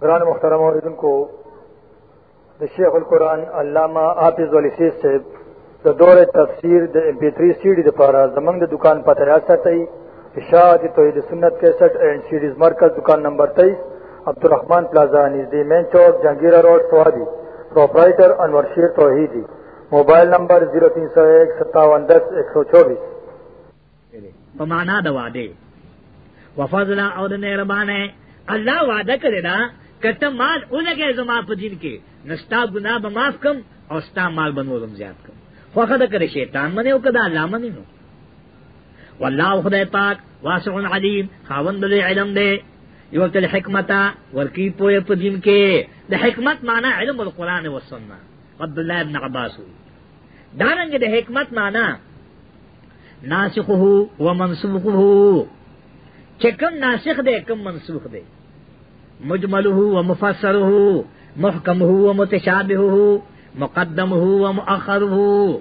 قرآن محترم علیہ کو شیخ القرآن علامہ آفز علی سی سے تفصیل پارہ زمنگ دکان پتراست تئی اشاعت توحید سنت کیسٹ اینڈ سیڈیز مرکز دکان نمبر تیئیس عبد الرحمان پلازا نزدی مین چوک جہانگیرا روڈ سوادی پروپرائٹر انور شیر توحیدی موبائل نمبر زیرو تین سو ایک ستاون دس ایک سو چوبیس اللہ اور ہے وعدہ کرے نا کته مال اولګه زما په دین کې نستا ګناه به معاف کم او ستا مال بنولم زیات کم خو خدای کړي شیطان منه او کدا الله منه نو والله خدای پاک واسع علیم خاوند له علم دی یو تل حکمت ورکی پوهه په دین کې د حکمت معنی علم القرآن او سنت عبد الله ابن عباس دانګه د حکمت معنی ناسخه و منسوخه چکم ناسخ دی کم منسوخ دی مجمله ومفسره محکمه ومتشابهه مقدمه ومؤخره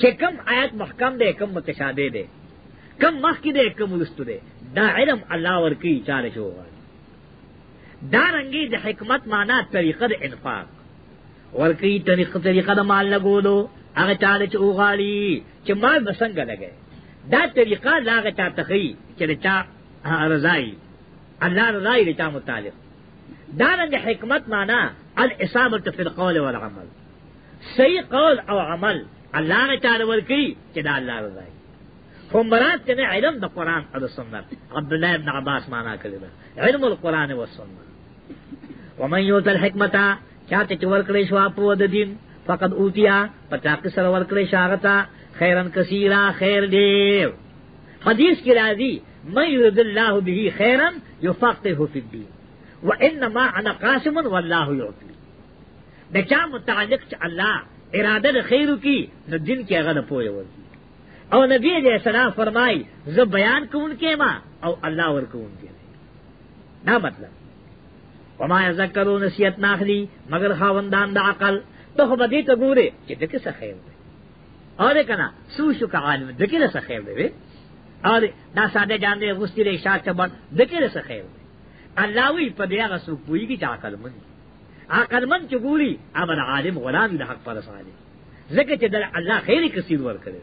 چې کم آیات محکم دی کم متشابه دی کم مخکې دی کم وروسته دی دا علم الله ورکی چاره شو دا رنګي د حکمت معنا طریقه د انفاق ورکی طریقه طریقه د مال لګولو هغه چاله چې اوغالي چې مال بسنګ لګي دا طریقه لاغه چا تخی چې چا رضای اللہ رضائی رچا متعلق دارنگ حکمت مانا الاسامت فی القول والعمل صحیح قول او عمل اللہ نے چالور کی چدا اللہ رضائی حمرات کے نے علم دا قرآن اور سنت عبداللہ ابن عباس مانا کرے گا علم القرآن و سنت ومن یوت الحکمتا چاہتے چور کرے آپ دین فقد اوتیا پچا کے سرور کرے شاغتا خیرن کثیرہ خیر دیر حدیث کی راضی من يرد الله به خيرا يفقهه في الدين وانما انا قاسم والله يعطي د چا متعلق چې الله اراده د خیر کی نو دین کې هغه پوهه ورته او نبی دې سلام فرمای ز بیان کوم کې ما او الله ور کوم کې دا مطلب وما یذکرون نصیحت ناخلی مگر خاوندان د عقل ته خو بدی ته ګوره چې دغه څه خیر دی اور کنا سو شو کعالم دغه څه خیر دی اور دا ساده جان دے غستی دے شاہ چبن دکر سخیر اللہ وی پا دیا غسو پوئی کی چاکل من عقل من چگوری امن عالم غلام دا حق پر سالے ذکر چی در اللہ خیری کسی دور کرے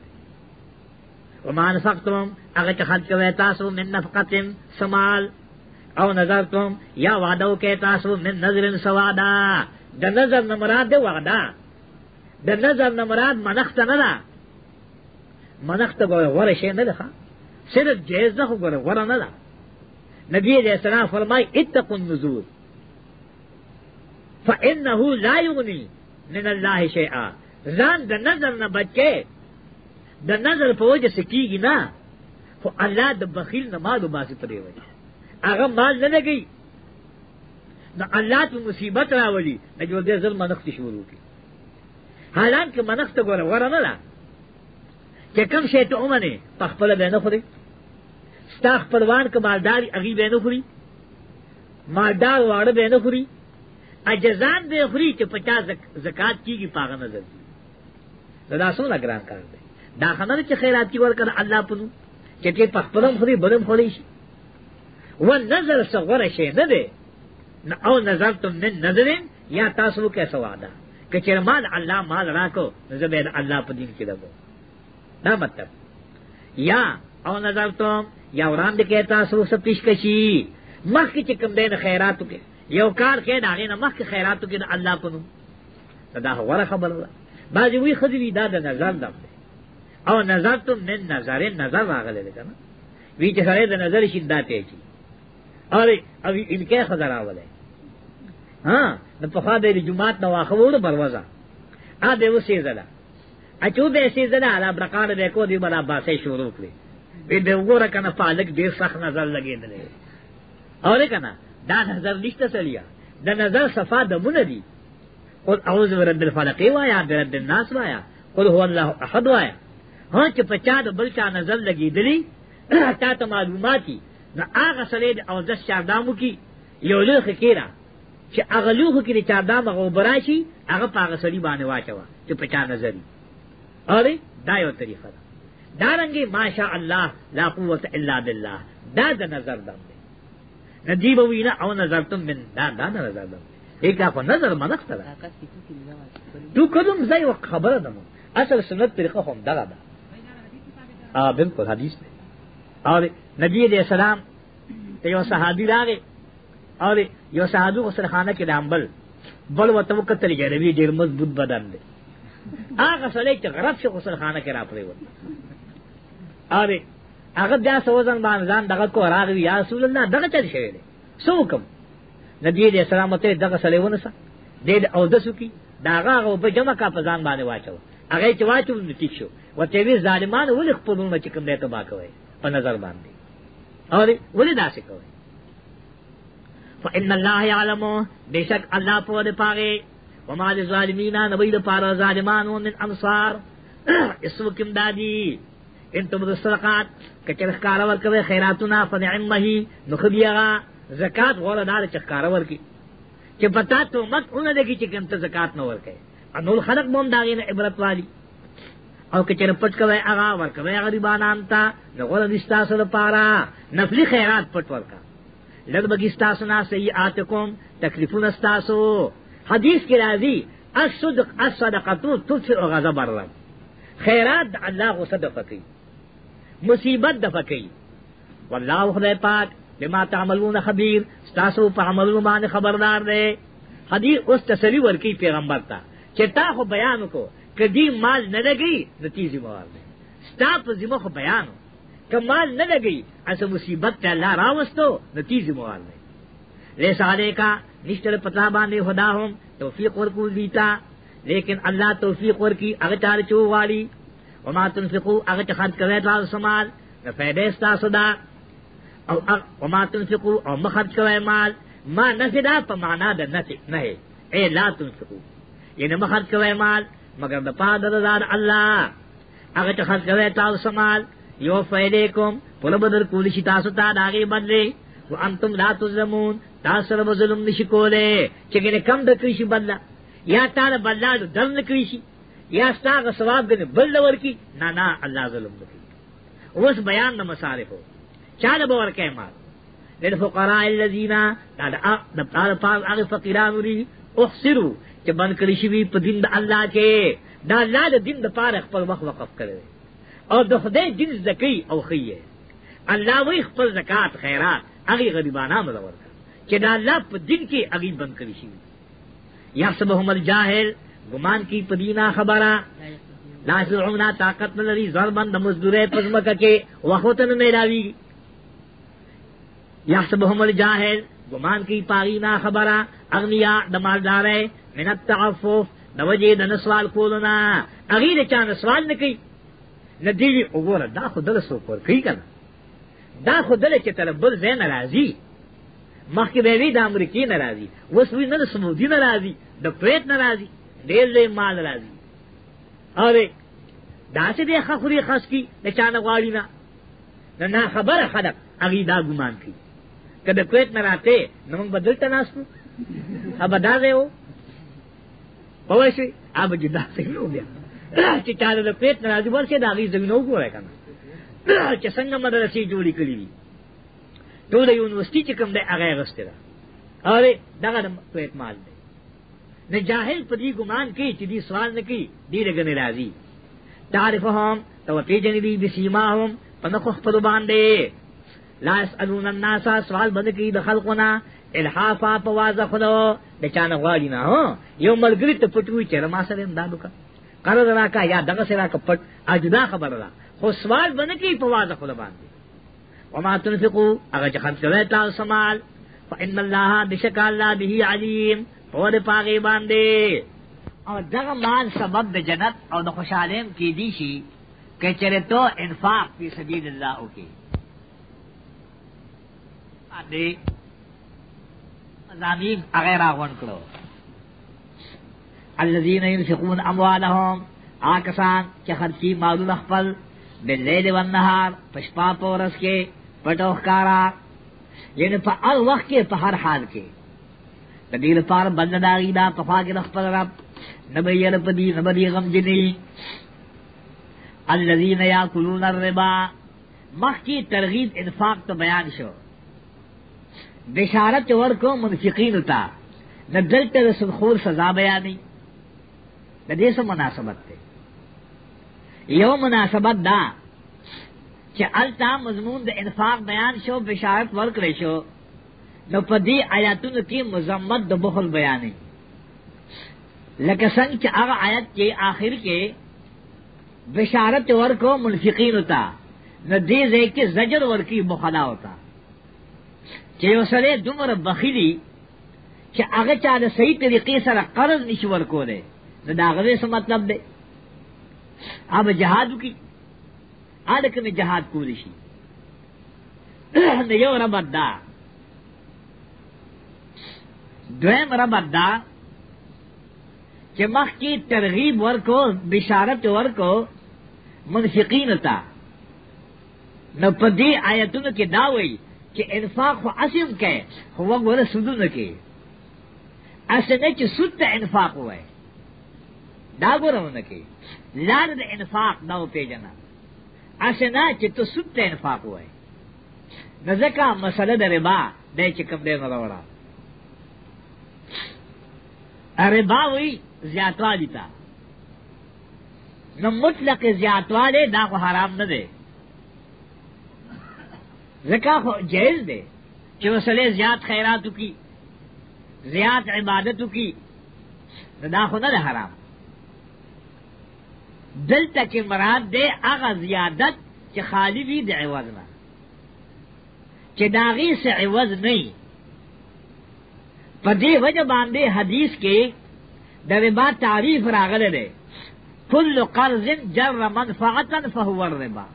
وما نفقتم اگر چی خلق کوئے تاسو من نفقت سمال او نظرتم یا وعدو کے تاسو من نظر سوادا دا نظر نمراد دے وعدا دا نظر نمراد منخت ندا منخت گوئے غور شے ندخا صرف جیز نہ ہوگا غور نہ نبی علیہ السلام فرمائے اتقوا النزول فانه لا یغنی من الله شیئا ځان د نظر نه بچي د نظر په وجه سکیږي نه خو الله د بخیل نه مالو باسي پرې وایي هغه مال نه لګي نو الله ته مصیبت راولي نه جو دې ظلم منښت شروع کی حالانکه منښت ګوره ورنه لا چې کوم شی ته اومنه په خپل باندې خوري ستا خپلوان که مالداری اغي به نه خوري مالدار واړه به نه خوري اجزان به خوري چې 50 زکات کیږي پاغه نظر دي دا څو لګران کار دی دا خنه چې خیرات کی ورکړه الله پلو چې کې پخپلم خوري بلم خوري شي و نظر صغره شي نه دی او نظر تم من نظرین یا تاسو کې سواده کچر مال الله مال راکو زبید الله په دین کې دغه دا مطلب یا او نظر تم یا وران دے کہتا سو سب پیشکشی مخ کی چکم دین خیراتو کے یو کار کے داغے نہ مخ خیراتو کے اللہ کو نو دا غره خبر الله باج وی خدوی دا د نظر دم او نظر تم من نظر نظر واغله ده کنه وی چې سره د نظر شدت ته چی اره او ان کې خزر اوله ها د په خاطر د جمعات نو واخوړو بروزه ا دې وسې زلا اچو به سې زلا علا برقانه به کو دی بلا باسه شروع کړی وی دی وګوره کنه پالک ډیر سخت نظر لګیدلې اوره کنه دا نظر نشته سلیا دا نظر صفا دمونه دی قل اعوذ برب الفلق وایا برب الناس وایا قل هو الله احد وایا ها چې په چا د بل چا نظر لګیدلې تا ته معلوماتي نو هغه سړی د اوزش چاردامو کې یو لوخ کیرا چې هغه لوخ کې د چاردام هغه براشي هغه په هغه سړی باندې واچوه چې په چا نظر اوره دا یو طریقه ده دارنگی ماشاء اللہ لا قوت الا باللہ دا دا نظر دم دے نجیب وینا او نظر تم من دا دا نظر دم دے ایک دا خو نظر منخ ترہ تو کدوم زی وقت خبر دمو اصل سنت طریقہ ہم دغا دا آ بالکل حدیث دے اور نبی علیہ السلام تے یو صحابی راگے اور یو صحابی کو سرخانہ کے نام بل بل و توقتل گئے نبی دیر مضبوط بدن دے آغا سلے چا غرب شو خسرخانہ کے را پرے ورد اره هغه بیا سوزن باندې ځان دغه کو راغوي یا رسول الله دغه چل شوی دی سوکم نبی دې سلام ته دغه سلیونه سه دې او د سکی داغه او په جمع کا په ځان باندې واچو هغه چې واچو نو ټیک شو وته وی ظالمان ولې خپلونه چې کوم دې ته باکوي په نظر باندې اور ولې داسې کوي فإن الله يعلم بشك الله په دې پاره وما للظالمين نبي د پاره ظالمانو من انصار اسمکم دادی ان تم الصدقات کچر کار ور کوي خیراتونه فنعم هي نو خبيغا زکات غول دار چکار ور کی چې پتا ته مت اون لګي چې کوم ته زکات نو ور کوي انول خلق مون داغې نه عبرت والی او کچر پټ کوي هغه ور کوي غریبانان ته نو غول دستا سره پارا نفلی خیرات پټ ور کا لږ بګستا سنا سیئاتکم تکلیفون استاسو حدیث کی راضی الصدق الصدقه تطفئ غضب الرب خیرات الله غصه د فقیر مصیبت دفع کئی واللہ خدای پاک بما تعملون خبیر ستاسو پا عملون بانے خبردار دے حدیث اس تسلی ورکی پیغمبر تا چتا خو بیانو کو کدی مال نہ لگئی نتیجی موار دے ستا پا زمو خو بیانو کہ مال نہ لگئی اسا مصیبت تا اللہ راوستو نتیجی موار دے رسالے کا نشتر پتا بانے خدا ہم توفیق ورکو دیتا لیکن اللہ توفیق ورکی اغتار چو والی وما تنفقو هغه چې خرج کوي دا سمال نه فائدې ستاسو دا او وما تنفقو او مخرج کوي مال ما نسدا په معنا د نسی نه اے لا تنفقو یعنی مخرج کوي مال مگر د پاد د الله هغه چې خرج کوي تاسو مال یو فیلیکم پل بدر کولی شي تاسو ته داغه بدلی و انتم لا تظلمون تاسو رب ظلم نشی کوله چې کم د کړی شي بدلا یا تعالی بدلا درن کړی شي یا ستاغ ثواب گنے بل دور کی نہ نہ اللہ ظلم کی اس بیان نہ مصارف ہو چال بور کے مال للفقراء الذين دا دا پاس هغه فقیران لري احسروا چې بند کړی شي په دین د الله کې دا الله د دین د پاره خپل وخت وقف کړی او د خدای دین زکی او خیه الله وی خپل زکات خیرات هغه غریبانه مدور کړ چې دا الله په دین کې هغه بند کړی شي یا سبهم الجاهل گمان کی پدینا خبرہ لا سعونا طاقت نلری ضربن دمزدورے پزمکا کے وخوتن میلاوی یحسبهم الجاہل گمان کی پاغینا خبرہ اغنیا دمالدارے من التعفف نوجه د نسوال کولنا اغه د چا نسوال نکي ندی وګوره دا خو دل سو پر کوي کنه دا خو دل چې تل بل زین ناراضي مخکې به وی د امریکای ناراضي وسوی نه سمودی ناراضي د پریت ناراضي ډېر لوی مال راځي اره داسې دې خخوري خاص کی د چانه غواړي نه نه نه خبره خلق هغه دا ګمان کوي کله کویت نه راته نو موږ بدلته ناسو اب دا دی وو په وشي اب دې داسې نو بیا چې چانه د کویت نه راځي ورسې دا غي زمينو ګورای کنه چې څنګه مدرسې جوړې کړې دي ټول یونیورسيټي کوم دی هغه غستره اره دغه د کویت مال دی نه جاهل پدی ګمان کوي چې دې سوال نه کوي دې لګنې راځي تعرفهم تو پیجن دی بسیماهم پنخو خپل باندې لا اسالون الناس سوال بند کی د خلقنا الحافا پوازه خلو د چانه غواړي نه هو یو ملګری ته پټوي چې ما سره امدادو کا قرض راکا یا دغه سره کا پټ اجدا خبر را خو سوال بند کی پوازه خلو باندې وما تنفقوا هغه چې خرج کوي تاسو مال فان الله بشکل الله به علیم او د پاغي باندې او دغه مال سبب د جنت او د خوشالیم کې دی شي کچره تو انفاق په سبیل الله او کې دې زمین هغه راغون کړو الذين ينفقون اموالهم آکسان چې خرچي مالونه خپل بالليل والنهار پشپا پورس کې پټو ښکارا یعنی په هر وخت کې په هر حال کې دلیل پار بند داغی دا قفا کے رخ پر رب نبیر پدی خبری غم جنی الذین یاکلون الربا مخ کی ترغیب انفاق تو بیان شو بشارت ورکو منفقین اتا نہ دلت رسل خور سزا بیانی نہ دے سو مناسبت تے یو مناسبت دا کہ التا مضمون دا انفاق بیان شو بشارت ورک رشو شو نو په دې آیاتونو کې مزمت د بخل بیانې لکه څنګه چې هغه آیات کې آخر کې بشارت ورکو منفقین ہوتا نو دې ځای کې زجر ورکی بخلا ہوتا چې وسره دومره بخیلی چې هغه چا د صحیح طریقې سره قرض نشي ورکولې نو دا هغه څه مطلب دی اب جهاد کی اړه کې جهاد کول شي نو یو رب دا دویم ربط دا چې مخ کی ترغیب ورکو بشارت ورکو منفقین تا نو په دې آیتونو کې دا وایي چې انفاق خو اسیم کې خو وګوره سودونه کې اسنه چې سود ته انفاق وای دا ګورونه کې لار د انفاق دا پیژنه اسنه چې ته سود ته انفاق وای نو ځکه مسله د ربا دای چې کوم دی نه راوړه ربا وی زیاتوالی تا نو مطلق زیاتوالی دا خو حرام نه دی زکا خو جائز دی چې وسله زیات خیراتو کی زیات عبادتو کی دا خو نه حرام دلته کې مراد دی هغه زیادت چې خالی وي د عوض نه چې داغي سے عوض نه پدی وجہ باندے حدیث کے دوے ما تعریف راغلے دے کل قرض جر منفعتا فہو الربا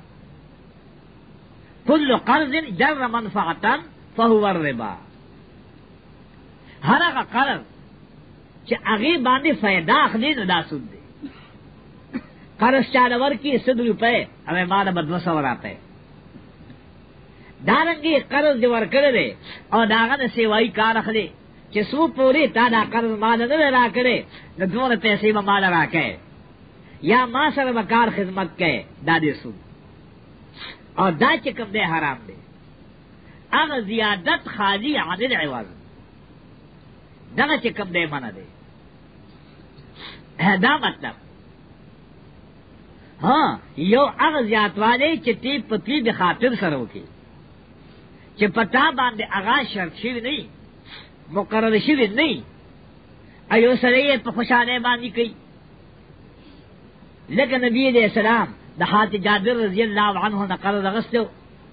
کل قرض جر منفعتا فہو الربا ہر اگا قرض چھ اگے باندے فیدہ اخلی ندا سن دے قرض چالور کی صد روپے اوے مانا بدوسا وراتے دارنگی قرض دیور کردے اور داغن سیوائی کار اخلی چې سو پوری تا دا قرض مال نه را کړې د دوه پیسې به مال را کړې یا ما سره وکار خدمت کړي دا دې سو او دا چې کوم دې حرام دي هغه زیادت خالی عادل عوض دا چې کوم دې منه دي دا مطلب ہاں یو اغ زیات والے چتی پتلی د خاطر سره وکي چې پتا باندې اغا شرط شي نه مقرر شوی نہیں ایو سرے پا خوشانے باندی کئی لیکن نبی علیہ السلام دہات جابر رضی اللہ عنہ نہ قرض اغسطو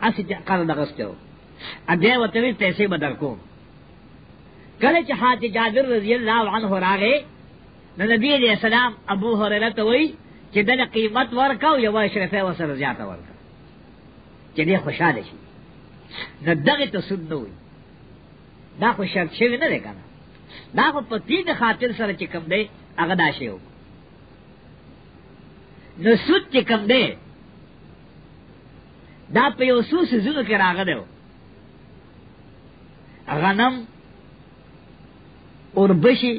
اسی قرض اغسطو ادے و تبی پیسے بدر کو کل چہات جابر رضی اللہ عنہ راگے نہ نبی علیہ السلام ابو حریرہ تو وئی چې دل قیمت ورکاو یو اشرفه وسره زیاته ورکا چې دې خوشاله شي نو دغه ته سنوي دا خو شرط شوی نه دی کنه دا خو په دې خاطر سره چې کوم دی هغه دا شی نو سود چې کوم دی دا په یو څو سيزونو کې راغلی و غنم اوربشي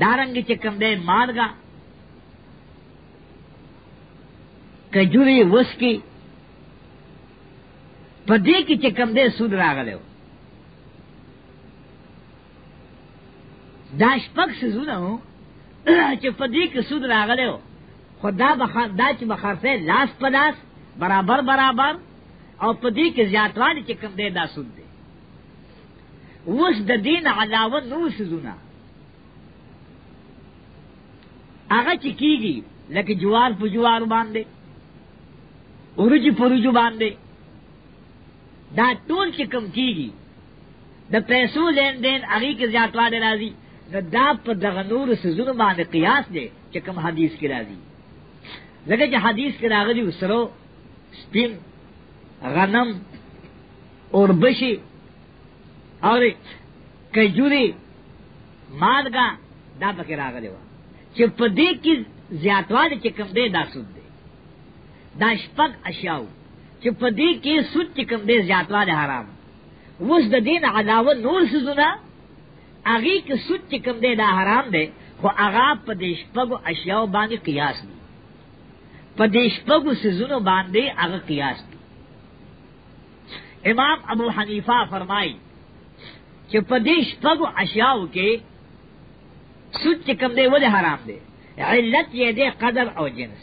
دارنګ چې کوم دی مارګه کجوري وسکی په دې کې چې کم دې سود راغلو دا شپږ سزونه وو چې په دې کې سود راغلو خدا بخار دا چې بخارسه لاس په لاس برابر برابر او په دې کې زیاتوالی چې کم دې دا سود دی اوس د دین علاوه نو سزونه هغه چې کیږي لکه جوار په جوار باندې ورجی پرجو باندې دا ټول چې کم کیږي د پیسو لین دین هغه کې زیاتواله راځي نو دا په دغه نور سزونه باندې قیاس دی چې کم حدیث کې راځي لکه چې حدیث کې راغلي وسرو سپین غنم اور بشي اور کجوري مادګه دا پکې راغلی و چې په دې کې زیاتواله چې کم دی دا سود دی دا شپږ اشیاو چې په دې کې سود چې کوم دې زیاتواله حرام وس د دین علاوه نور سزونه هغه کې سود چې کوم دې دا حرام دی خو هغه په دې شپږو اشیاء باندې قیاس دی په دې شپږو سزونو باندې هغه قیاس دی امام ابو حنیفه فرمایي چې په دې شپږو اشیاءو کې سود چې کوم دې ولې حرام دی علت یې دې قدر او جنس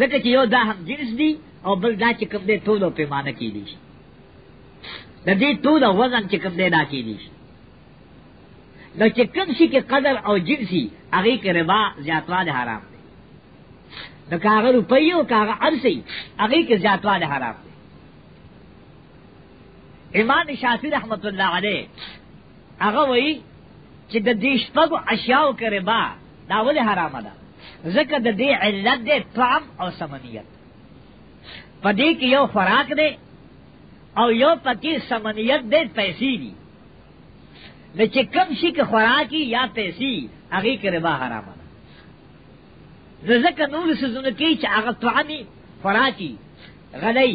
ځکه چې یو دا هم جنس دی او بل دا چې کوم دې تولو پیمانه کې دي د دې تولو وزن چې کوم دې دا کې دي نو چې کوم شي کې قدر او جنسي هغه کې ربا زیاتواله حرام دي نو کاغه روپیه او کاغه ارسي هغه کې زیاتواله حرام دي امام شافعي رحمت الله عليه هغه وایي چې د دې شپږو اشیاو کې ربا دا ولې حرام ده ځکه د دې علت دې طعم او سمنیت پدی کی یو فراق دے او یو پکی سمنیت دے پیسی دی لچے کم شی کے خوراکی یا پیسی اگی کے ربا حرام دا رزق نور سزنکی چا اگر توانی خوراکی غلی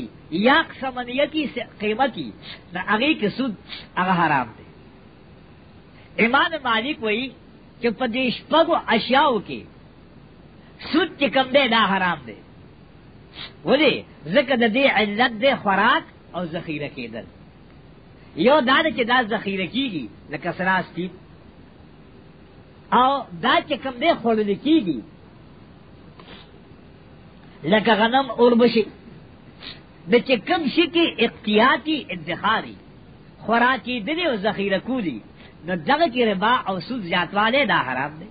یا سمنیتی سے قیمتی نہ اگی کے سود اگر حرام دے ایمان مالک وئی کہ پدیش پگو اشیاؤ کے سود کے کم دے نہ حرام دے ولی ذکر د دې علت د خوراک او ذخیره کېدل یو دا چې دا ذخیره کیږي لکه سراستی او دا چې کوم دې خورل کیږي لکه غنم اور بشي د چې کوم شي کې اقتیاطي ادخاري خوراکي د دې او ذخیره کولی نو دغه کې ربا او سود زیاتواله دا حرام دی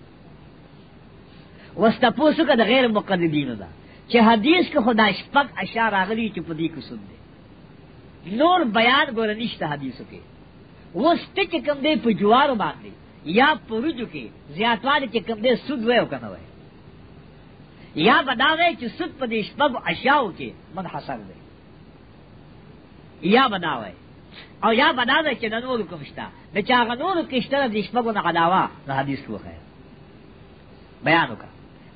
وستپوسو که د غیر مقدمینو ده چې حدیث کې خدا شپک اشعار راغلي چې په دې کې سن دي نور بیان ګور نشته حدیثو کې وست چې کوم دی په جوار باندې یا پروجو کې زیاتواله چې کوم دی سود وې او کنه وې یا بداوي چې سود په دې شپک اشیاو کې منحصر دی یا بداوي او یا بداوي چې نور کوم شته د چا غنور کې شته د شپکو نه غداوا د حدیث وخه بیان وکړه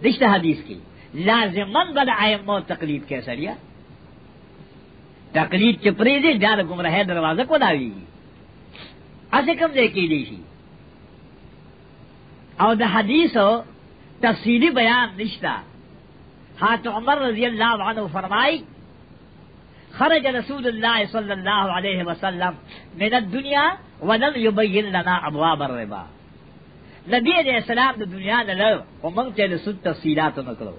دشته حدیث کې لازمن بد آئمو تقلید کے سریا تقلید چپری دے جان گمراہ دروازہ کو داوی اسے کم دے کی دیشی او دا حدیث تفصیلی بیان نشتا ہاں تو عمر رضی اللہ عنہ فرمائی خرج رسول اللہ صلی اللہ علیہ وسلم من الدنیا ولم یبین لنا ابواب الربا نبی علیہ السلام دا دنیا نلو ومنگ چلے سود تفصیلات نکلو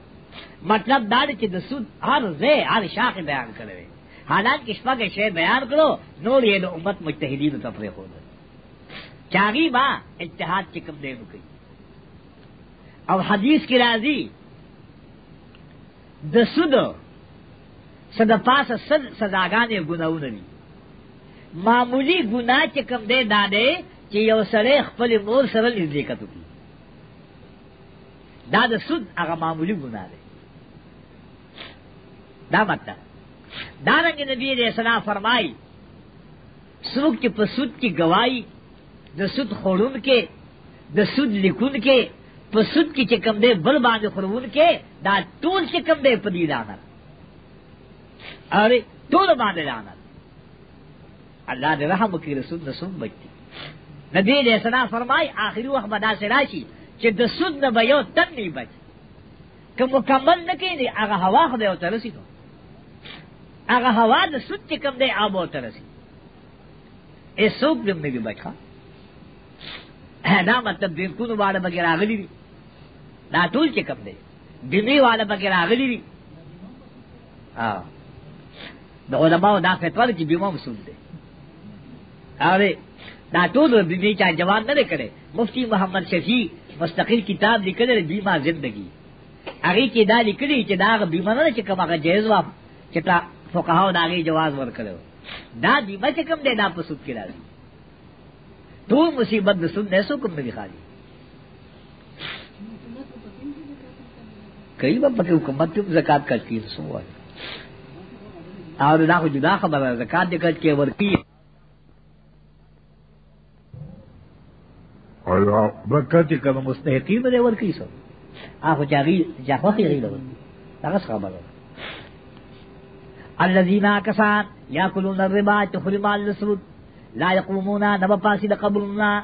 مطلب دا چې د سود هر ځای هر شاخ بیان کړی حالات کې شپږ شی بیان کړو نور یې د امت مجتهدینو ته پرېښود چاغي با اجتهاد چې کوم دی وکړي او حدیث کی راضی د سود صد پاس صد صداګانې ګناونه دي معمولی ګناه چې کوم دی دا دی چې یو سره خپل مور سره نږدې کتو دا د سود هغه معمولی ګناه دی دا مطلب دارنگ نبی علیہ السلام فرمائی سوک کی پسود کی گواہی د سود خورون کے د سود لکون کے پسود کی چکم دے بل باندھ خورون کے دا ٹول چکم دے پدی دانا ارے ٹول باندھ دانا اللہ نے رحم کی رسول رسوم بچتی نبی علیہ السلام فرمائی آخری وقت بدا سے راشی چې د سود نه به یو تن نه بچ که مکمل نه کینی هغه هوا خدای او ترسی نو هغه هوا د سوت چې کم دی آبو ته رسی ای سوک دم نگی بچا دا مطلب بیرکونو والا بگیر آغلی دی دا ټول چې کم دی دمی والا بگیر آغلی دی دا علماء دا فتوه دی چې بیما مسول دی آره دا ټول دمی چا جواب نه کړي مفتی محمد شفیع مستقل کتاب لیکل بیما زندگی هغه کې دا لیکلی چې دا بیمه نه چې کومه جایز وا چې فقهاو داغي جواز ورکړو دا دی بچ کم دی دا په سود کې راځي تو مصیبت د سود نه سو کوم نه خالي کئی با پکی حکومت تم زکاة کرتی ہے سو آج اور دا خو جدا خبر ہے زکاة دے کر کے ورکی اور برکت کم مستحقی بنے ورکی سو آخو چاہی جاخوخی غیر ورکی تاکس خبر ہے الذين كسان ياكلون الربا تخري مال السود لا يقومون نبا پاسی د قبرنا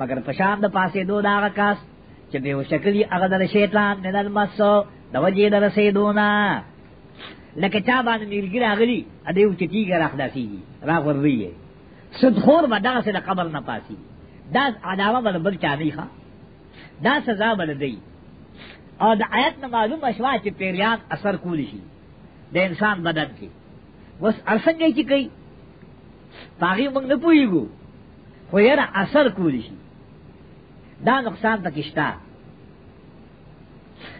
مگر پشام د پاسی دو دا کاس چې به شکلی هغه د شیطان نه دل مسو د وجې د رسیدونا لکه چا باندې نیلګر اغلی ا دې چټی ګر اخلاصي راغور وی صدخور به دغه د قبر نه پاسی دا عداوه بل بل چاني ښا دا سزا بل دی او د آیت نه معلوم اشوا چې پیریان اثر کولی شي د انسان بدن کې وس ارسنګ چې کوي پاغي موږ نه پويګو خو یې اثر کولی شي دا نقصان پکې شته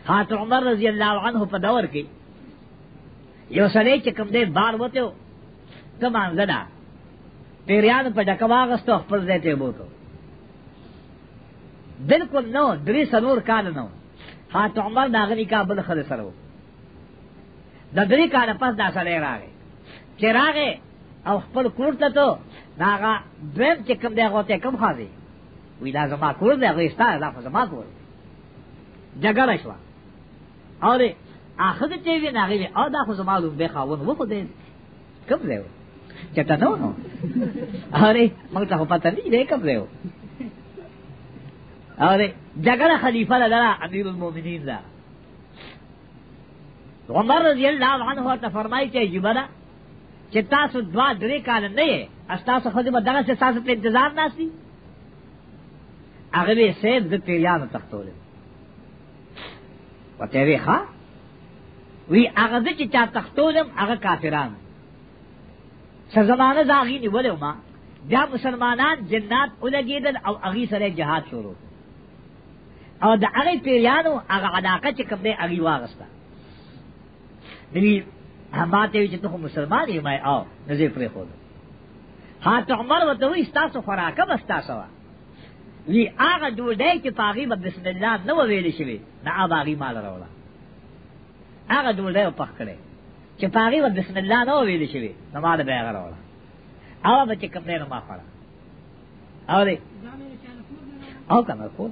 حضرت عمر رضی الله عنه په دور کې یو سړی چې کوم دې بار وته کمان غدا پیریان په ډکواغستو خپل ځای ته بوته بالکل نو درې سنور کال نو حضرت عمر داغلی کابل خل سره وو د درې کاله پس دا سړی راغی چې راغی او خپل کور ته ته هغه دویم چې کوم دی غوته کوم خاوي وی دا زما کور دی هغه ستا دا خو زما کور جګړه شو اورې اخر ته وی نه غوي او دا خو زما لو به خاون و خو دې کوم دی چټا نو نو اورې موږ ته پته نه دی کوم دی اورې جګړه خلیفہ لدار امیر المؤمنین دا عمر رضی اللہ عنہ ته فرمایي چې جبره چې تاسو دوا درې کال نه یې استاسو خو دې بدغه چې تاسو په انتظار ناشتي هغه یې سید د پیلان تختول وته وی ښا وی هغه چې چا تختولم هغه کافران څه زمانه زاغی نیولې ما بیا مسلمانان جنات ولګیدل او هغه سره جهاد شروع او د هغه پیلانو هغه علاقه چې کوم دې هغه واغسته نبی ما ته چې ته مسلمان یې ما او نزه پرې خو ها ته عمر وته وي تاسو خوراکه بس تاسو وی هغه ډوډۍ چې پاغي په بسم الله نو ویل شي نه باغی مال راوړه هغه ډوډۍ په کړې چې پاغي په بسم الله نو ویل شي نه مال به هغه راوړه هغه به چې کوم نه ما خړه او دې او کنه خو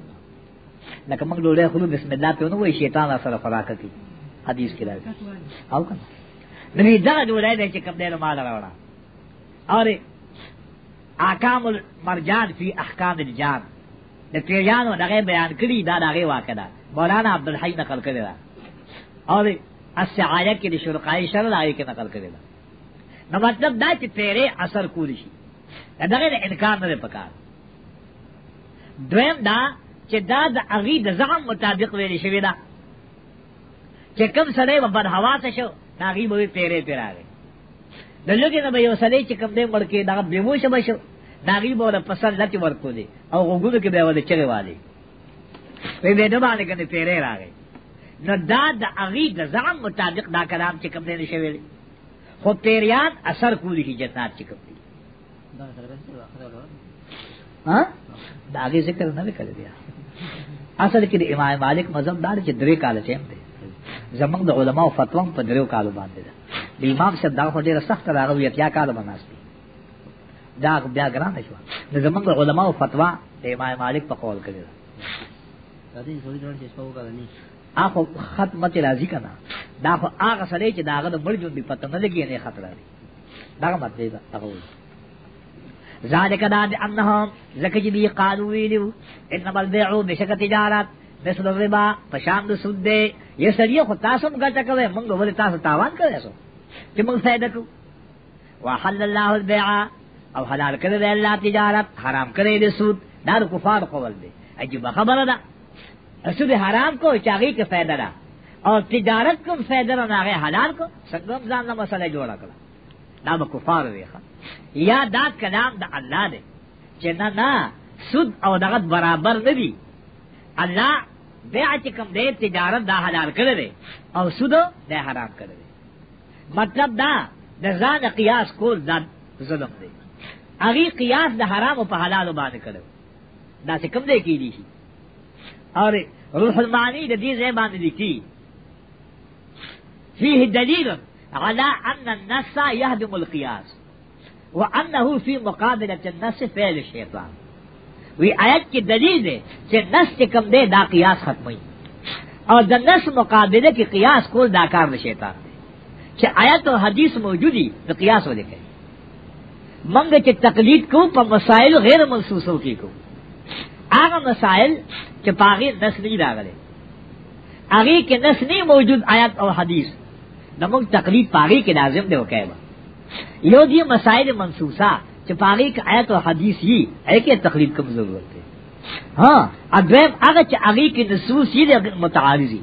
لکه موږ ډوډۍ خو بسم الله په نو وی شیطان سره خوراکه کوي حدیث کې راځي او کنه نبی دا ولای دی چې کوم دی مال راوړه اره احکام المرجان فی احکام الجان د پیریانو دغه بیان کړی دا دغه واقع ده مولانا عبدالحی نقل کړی دا اره السعایه کې د شرقای شر راي کې نقل کړی دا نو مطلب دا چې پیری اثر کولی شي دغه انکار نه پکار دویم دا چې دا د اغي د زعم مطابق ویل شوی ده چې کم سړی و بد هوا ته شو هغه به پیره پیراغه د لږه نه به یو سړی چې کم دې مړ کې دا بیموش به شو داغي به ول پسند لته ورکو دي او وګورو کې به ول چغه والی وی به نه باندې کنه پیره راغی نو دا د اغي د ځان مطابق دا کلام چې کم دې نشویل خو پیریان اثر کولی شي جنات چې کم دي ها دا اغي ذکر نه کړی بیا اصل کې د امام مالک مذهب دار چې درې کال چې زمنګ د علماو فتوا په دریو کالو باندې ده د امام صاحب دا خو ډیره سخت راغوي اتیا کال باندې دا بیا ګران شو د زمنګ د علماو فتوا د امام مالک په قول کړی ده دا دې څو ډول چې څو کال نه اخو ختمه راځي کنه دا خو هغه سره چې داغه د مړ جون دی پته نه لګي نه خطر لري دا مت دی دا ذالک دا انهم زکه دې قالو ویلو انما البيع بشک تجارت مثل الربا پشان د سود دے یہ سڑی خود تاسو مگا تکوے منگ ولی تاسو تاوان کرے سو چی منگ فیدہ کو وحل اللہ البیعا او حلال کرے دے اللہ تجارت حرام کرے دے سود دار کفار قول دے عجیبہ خبر دا سود حرام کو چاگی کے فیدہ دا اور تجارت کم فیدہ دا ناغے حلال کو سنگم زاننا مسئلہ جوڑا کرا نام کفار ریخا یا دا کلام دا اللہ دے چی نا نا سود او دغت برابر ندی اللہ بیع چې کوم دې تجارت دا حلال کړل او سود دا حرام کړل مطلب دا د ځان قیاس کول دا ظلم دی هغه قیاس د حرام او په حلال باندې کړو دا څه کوم دې کې دي اور روح المعانی د دې ځای باندې لیکي فيه دليل على أن النص يهدم القياس وأنه في مقابلة النص فعل الشيطان وی آیت کی دلیل ہے کہ نس کم دے دا قیاس ختم ہوئی اور دا نس مقابلے کی قیاس کو داکار میں شیطان دے کہ آیت و حدیث موجودی تو قیاس ہو لکھے منگ کے تقلید کو پر مسائل غیر منصوصوں کی کو آگا مسائل کہ پاغی نس نہیں راگلے آگے کے نس نہیں موجود آیت اور حدیث نمنگ تقلید پاغی کے لازم دے وہ کہے یو دی مسائل منصوصہ چپاغی کا آیت و حدیث ہی ایک تقریب کم ضرورت ہے ہاں ادویم اگر چاغی کی نصوص ہی متعارضی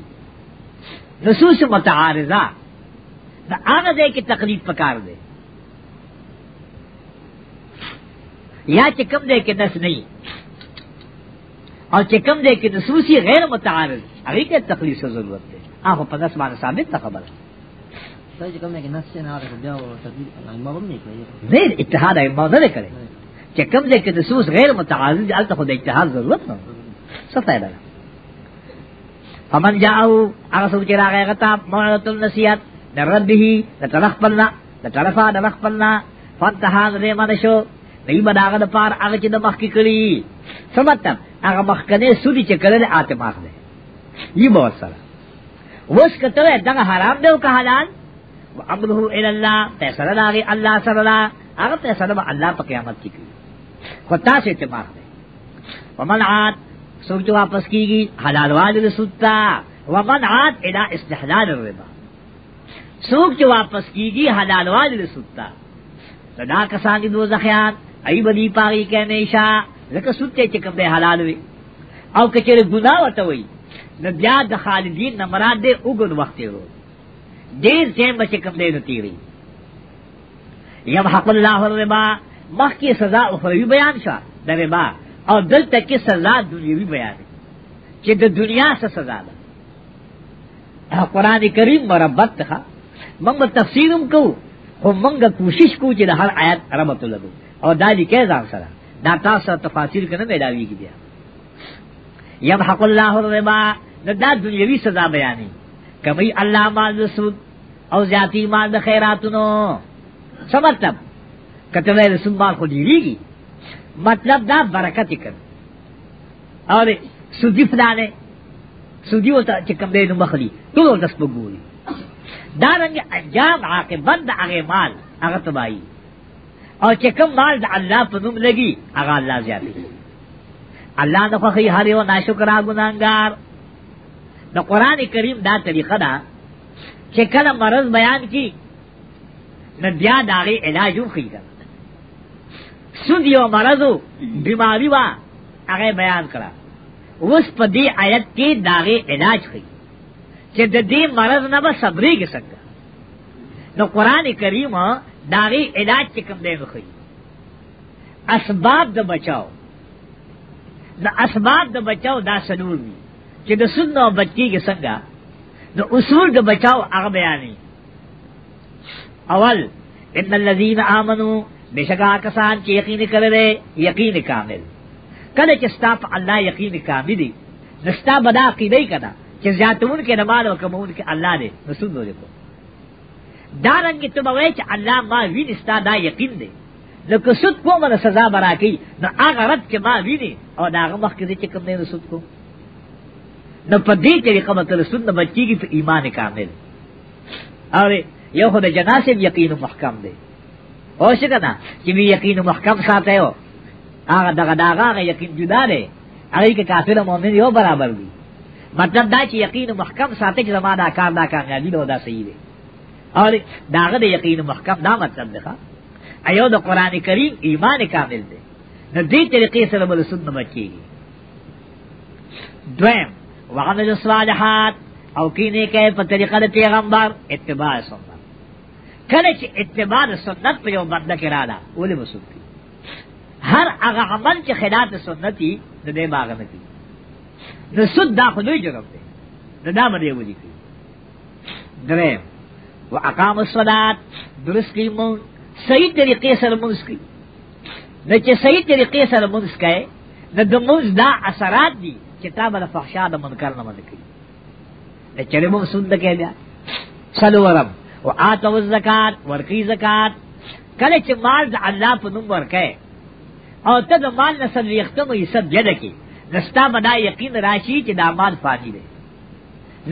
نصوص متعارضہ نہ آگے دے کہ تقریب پکار دے یا چکم دے کے نس نہیں اور چکم دے کے نصوصی غیر متعارض ابھی کے تقریب سے ضرورت ہے آپ کو پنس مان ثابت نہ خبر ہے زید اتحاد ائمه نه کړي چې کوم ځای کې د سوس غیر متعارض الته خو د اتحاد ضرورت نه څه فائدہ ده فمن جاءو هغه څوک چې راغی هغه ته موعظه النصیحت د ربه د طرف پلنا د طرفا د مخ پلنا فتحا دې مده شو دی به هغه د پار هغه چې د مخ کې کړي څه مطلب هغه مخکنه سودی چې کړل اته ماخ ده یی به وسره وښ کتره دا حرام دی او که حلال عبده الى الله فیصلہ داغی اللہ سرلا اگر فیصلہ با اللہ پا قیامت کی کی خطا سے اعتبار دے ومن عاد سوچ جو واپس کی گی حلال والد ستا ومن عاد الى استحلال الربا سوچ جو واپس کی گی حلال والد ستا صدا کسانی دو زخیات ای بدی پاگی کہنے شاہ لکه سوتې چې کوم دی حلال وي او کچېره ګناه وته وي نو بیا د خالدین نه مراد دی وګړو وخت یې دیر زیم بچے کم دے نتی رہی یب حق اللہ الربا مخ کی سزا اخروی بیان شا دا ربا اور دل تک کی سزا دنیاوی بیان ہے چی دا دنیا سے سزا دا قرآن کریم مربت تخا منگ تفسیرم کو خو منگ کوشش کو چی دا ہر آیت ربط لگو اور دا دی کہہ زان سرا دا تاسا تفاصیل کرنے میداوی کی دیا یب حق اللہ الربا دا دنیاوی سزا بیانی کمی اللہ مان سود او ذاتی مان د خیراتونو څه مطلب کته نه رسول مال خو دیږي مطلب دا برکت کړ او سودی فلانه سودی وته چې کوم دې نو مخلي ټول د سپګوري دا رنګ انجام عاقبت د هغه مال هغه تباہي او چې کوم مال د الله په نوم لګي هغه الله زیاتی الله د خو هي هر یو ناشکر ګناګار د قران کریم دا طریقه ده چې کله مرض بیان کی نو بیا دا غي علاج وکړي دا سود یو مرضو بیماری وا هغه بیان کړه اوس په دې آیت کې دا غي علاج کړي چې د دې مرض نه به صبرې کې سکتا نو قران کریم دا غي علاج کې کوم دی وکړي اسباب د بچاو د اسباب د بچاو دا سنور دي چې د سنو بچی کې څنګه د اصول د بچاو هغه بیانې اول ان الذين امنوا بشکا کسان چې یقین کړل یقین کامل کله چې ستاپ الله یقین کامل دي نستا بدا عقیده کړه چې زیاتون کې نماز او کومون کې الله دې رسول دې کو دارنګ ته به چې الله ما وی نستا دا یقین دی لکه سود کومه سزا برا کی نو هغه رد چې ما وی دي او دا هغه وخت کې چې کوم نه سود کو نو په دې طریقه مطلب سنت بچیږي په ایمان کامل او یو خو د جناسب یقین محکم دی او څنګه نه چې یقین محکم ساتي او هغه دغه دغه یقین جدا دی هغه کې کافر او مؤمن یو برابر دي مطلب دا چې یقین محکم ساتي چې زمانہ کار دا کامیابی له دا صحیح دی او داغه د یقین محکم دا مطلب دی ښا ایو د قران کریم ایمان کامل دی نو دې طریقې سره بل سنت بچیږي دویم وعمل الصالحات او کینه کې په طریقه د پیغمبر اتباع سنت کله چې اتباع سنت په یو بنده کې رااله ولې وسوتی هر هغه عمل چې خلاف سنتي د دې باغ نه کی د سود دا خو دوی جرم دی د دا باندې وږي کی درې واقام الصلات درست کی مون صحیح طریقې سره مونږ کی نه چې صحیح طریقې سره مونږ کای نه د مونږ دا اثرات دي چتا بل فحشا د منکر نه ملکی د چلے مو سند کې بیا صلو ورم او اتو زکات ورکی زکات کله چې مال د الله په نوم ورکه او ته د مال نسل یختم یې سب جده کې نستا بنا یقین راشي چې دا مال فانی دی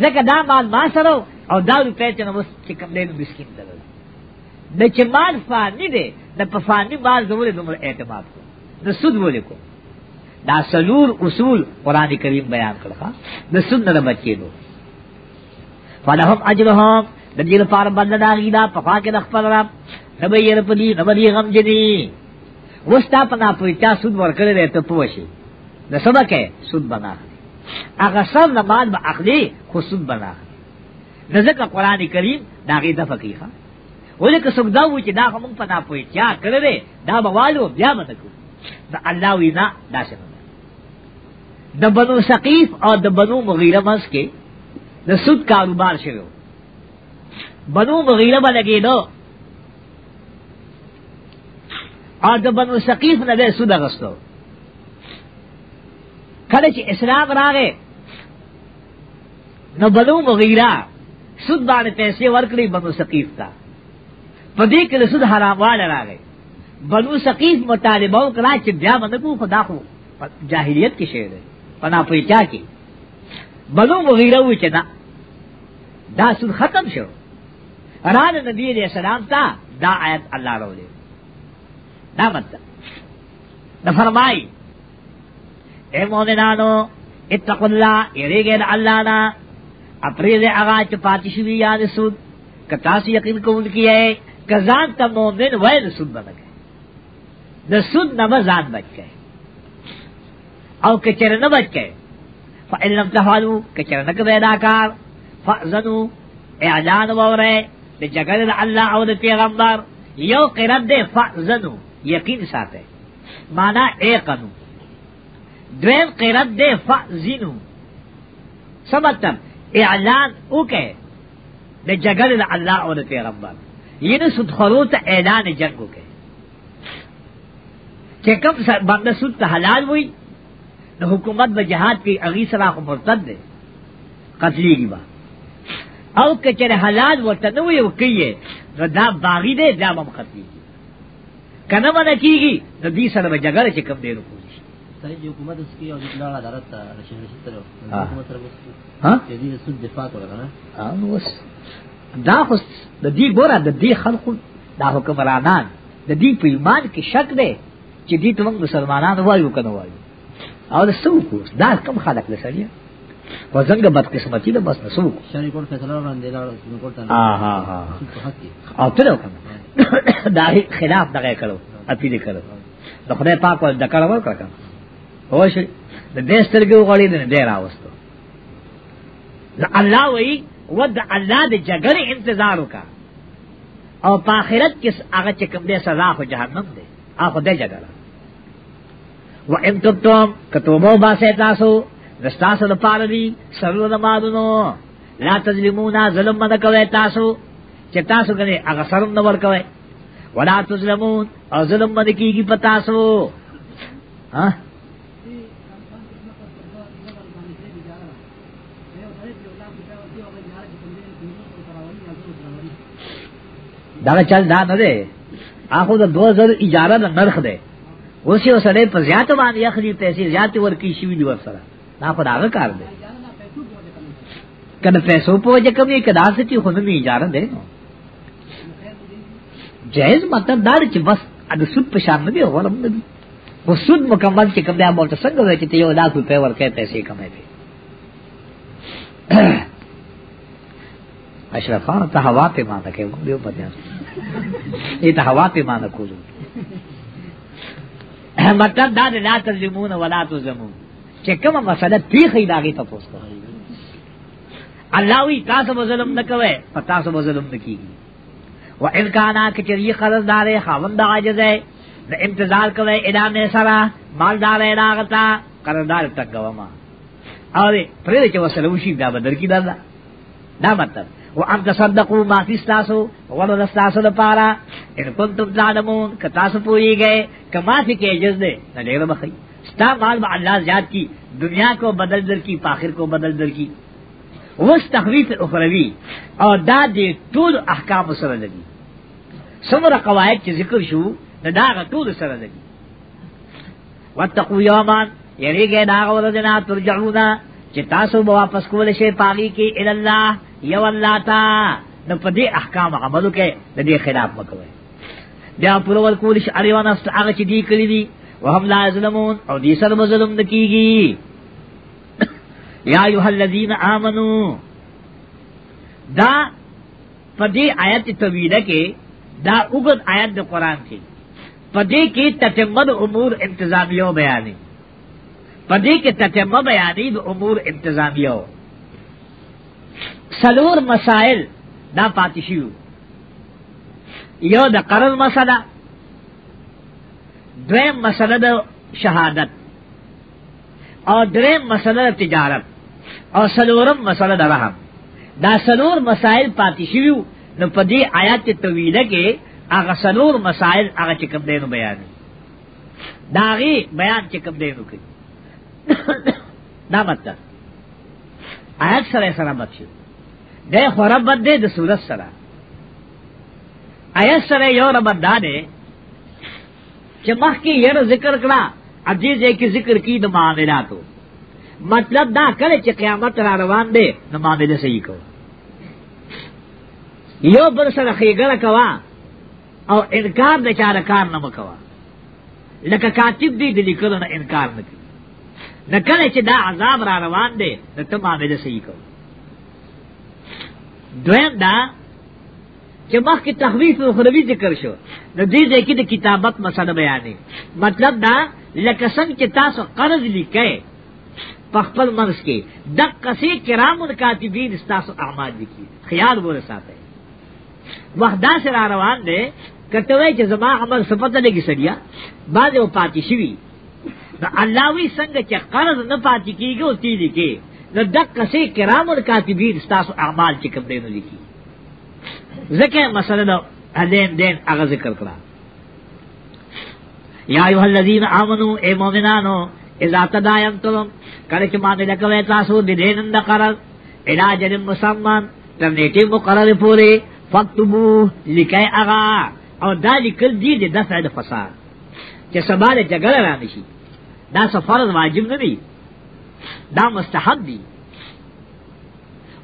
زکه دا مال ما سره او دا روپې چې نو چې کوم دې مسکین درل د چې مال فانی دی د په فانی مال زموږ د اعتماد کو د سود ولیکو دا سلور اصول قرآن کریم بیان کرکا دا سنن دا بچے دو فلہم اجرہم دجل پار بند دا غیدا پفاک رخ پر رب نبی رپدی نبی غم جنی وستا پنا پوچا سود ورکڑے رہتا پوشی دا سبک ہے سود بنا اگر سب نماز با اخلی خود سود بنا نزک قرآن کریم دا غیدا فقیخا ولیک سکداو چی دا خمون پنا پوچا کرے دا بوالو بیا بنکو دا اللہ وینا دا سے دا بنو ثقیف اور دا بنو مغیرہ مس کے دا سود کاروبار شروع بنو مغیرہ میں لگے دو اور دا بنو ثقیف نہ دے سود اگستو کلچ اسلام راگے نہ بنو مغیرہ سود بانے پیسے ورکڑی بنو ثقیف کا پدی کے سود حرام والا راگے بنو ثقیف مطالبه وکړه چې بیا باندې کو خدا خو جاهلیت کې شعر دی پنا په چا کې بنو مغیره و چې دا دا سر ختم شو ران نبی علیہ السلام تا دا آیت اللہ رو لے دا مطلب دا فرمائی اے مومنانو اتقوا اللہ یریگے دا اللہ نا اپریز اغا چپاتی شوی یاد سود کتاسی یقین کو ان کی ہے کزان تا مومن وین سود بنکے د سود نه ځان بچ کړي او کچره نه بچ کړي فإن لم تفعلوا کچره نه کوي دا کار فأذنوا اعلان وره د جګړې الله او د پیغمبر یو قرات ده فأذنوا یقین ساته معنا قنو دویم قرات ده فأذنوا سمتم اعلان وکړي د جګړې د الله او د پیغمبر ینه سود خروت اعلان جنگ وکړي کہ کم بندہ سود تا حلال ہوئی نہ حکومت و جہاد کی اگی سرا کو مرتد دے قتلی کی با او کہ چر حلال وہ تنوی وہ کیے نہ دا باغی دے دا مم قتلی کی کنا من کی گی نہ دی سر میں جگر چکم دے رکو حکومت اس کی اور جتنا عدالت تھا رشید رشید طرف حکومت طرف ہاں یہ سود دفاع کر رہا نا ہاں بس دا خود دا دی گورا دا دی خلق دا حکمرانان دا دی پیمان کی شک دے چې دې ته موږ مسلمانان وایو کنه وایو او د څوک دا کم خلق لسړي په څنګه بد قسمتي ده بس نه څوک شری کوټ فیصله باندې لا کوټ ته ها ها ها او ته دا خلاف دغه کړو اپیل کړو د خدای پاک ول دکړ ور کړ هو شي د دې سترګو غړي نه ډیر راوستو الله وی ود الله د جګړې انتظار وکا او په آخرت کې هغه چې کوم دې سزا خو جهنم دی هغه دې جګړه و ان تبتم کتوبو باسه تاسو نستاسو د پاره دی سرو د مادونو لا تظلمونا ظلم نه کوي تاسو چې تاسو غني هغه سرم نه ورکوي ولا تظلمون او ظلم باندې کیږي پتا سو ها دا چل دا نه ده اخو د 2000 اجاره د نرخ ده اوس یو سړی په زیاتو باندې اخلي پیسې زیات ورکی شي ویل ورسره دا په داغه کار دی کنه پیسو په وجه کوي کدا ستې خو نه اجازه ده جائز مطلب دا چې بس د سود په شان نه دی ولم نه دی او سود مکمل چې کوم دی مولته څنګه وای چې ته یو لاکھ روپے ورکې پیسې کمې دي اشرفان ته هوا په مانه کې ګوډیو پته دې ته هوا په مانه کوو مطلب دا دے لا تظلمون ولا تظلمون چې کومه مسله پیخې داږي تاسو ته الله وی تاسو به ظلم نکوي په تاسو به ظلم نکېږي و ان کانا کچری قرضدار خوند عاجز ہے د انتظار کوي اعلان سره مالدار ہے راغتا قرضدار تک غوما او پرې چې وسلو شي دا بدر کی دا دا مطلب و ام تصدقو ما فی استاسو ولو استاسو لپارا ان کنتم تعلمون که تاسو پوئی گئے که ما فی کے عجز دے نلیر بخی ستا مال با اللہ زیاد کی دنیا کو بدل در کی پاخر کو بدل در کی وس تخویف اخروی اور دا دے طول احکام سر لگی سمر قواعد کی ذکر شو دا غ طول سر لگی واتقو یومان یری گئے دا غ ورزنا ترجعونا چی تاسو بواپس کول شے پاگی کی الاللہ یو اللہ تا نو پا دے احکام عملو کے دے خلاف مکوئے بیا پرول کولش اریوان است آغا چی دی کلی دی وهم لا ظلمون او دی سر ظلم نکی گی یا ایوہ الذین آمنو دا پا دے آیت طویلہ کے دا اگد آیت دا قرآن کی پا دے کی تتمد امور انتظامیوں بیانی پا دے کی تتمد بیانی دا امور انتظامیوں سلور مسائل دا پاتشیو یو د قرض مسله دویم مسله د شهادت او دریم مسله د تجارت او سلورم مسله د رحم دا سلور مسائل پاتشیو نو په دې آیات طویله کې هغه سلور مسائل هغه چې کوم دینو بیان داغي بیان چې کوم دینو کوي دا مطلب آیات سره سره مت شي دے خو ربط دے دا صورت سرا آیت سرے یو ربط دا دے چھ مخ کی یہ ذکر کرا عجیز ہے کی ذکر کی دا معاملاتو مطلب دا کرے چھ قیامت را روان دے دا معاملے سے ہی کو یو بل سره خیګره کوا او انکار د چاره کار نه مکوا لکه کاتب دی د لیکلو نه انکار نه کوي نه کله چې دا عذاب را روان دی نو ته معامله صحیح کوي دویم دا چې مخکې تخویف او خروی ذکر شو نو دې دې کې د کتابت مسله بیانې مطلب دا لکه څنګه چې تاسو قرض لیکئ په خپل منځ کې د قصې کرام او کاتبین تاسو اعمال لیکي خیال وره ساتي وحدا سره روان دي کټوي چې زما عمل صفت نه کې سړیا باندې او پاتې شي د الله وی څنګه چې قرض نه پاتې کیږي او تیلی کې نو دک سے کرام الکاتبین استاسو اعمال چکم دینو لکی ذکر مثلا دین دین اغا ذکر کرا یا ایوہ الذین آمنو اے مومنانو اذا تدایم تلم کرچ مانے لکوے تاسو دین اند قرر الہ جنم مسمن ترنیٹی مقرر پورے فکتبو لکے اغا اور دا لکل دی دی دفع دفسار چه سبال جگر رانشی دا سفرد واجب ندی دا مستحب دی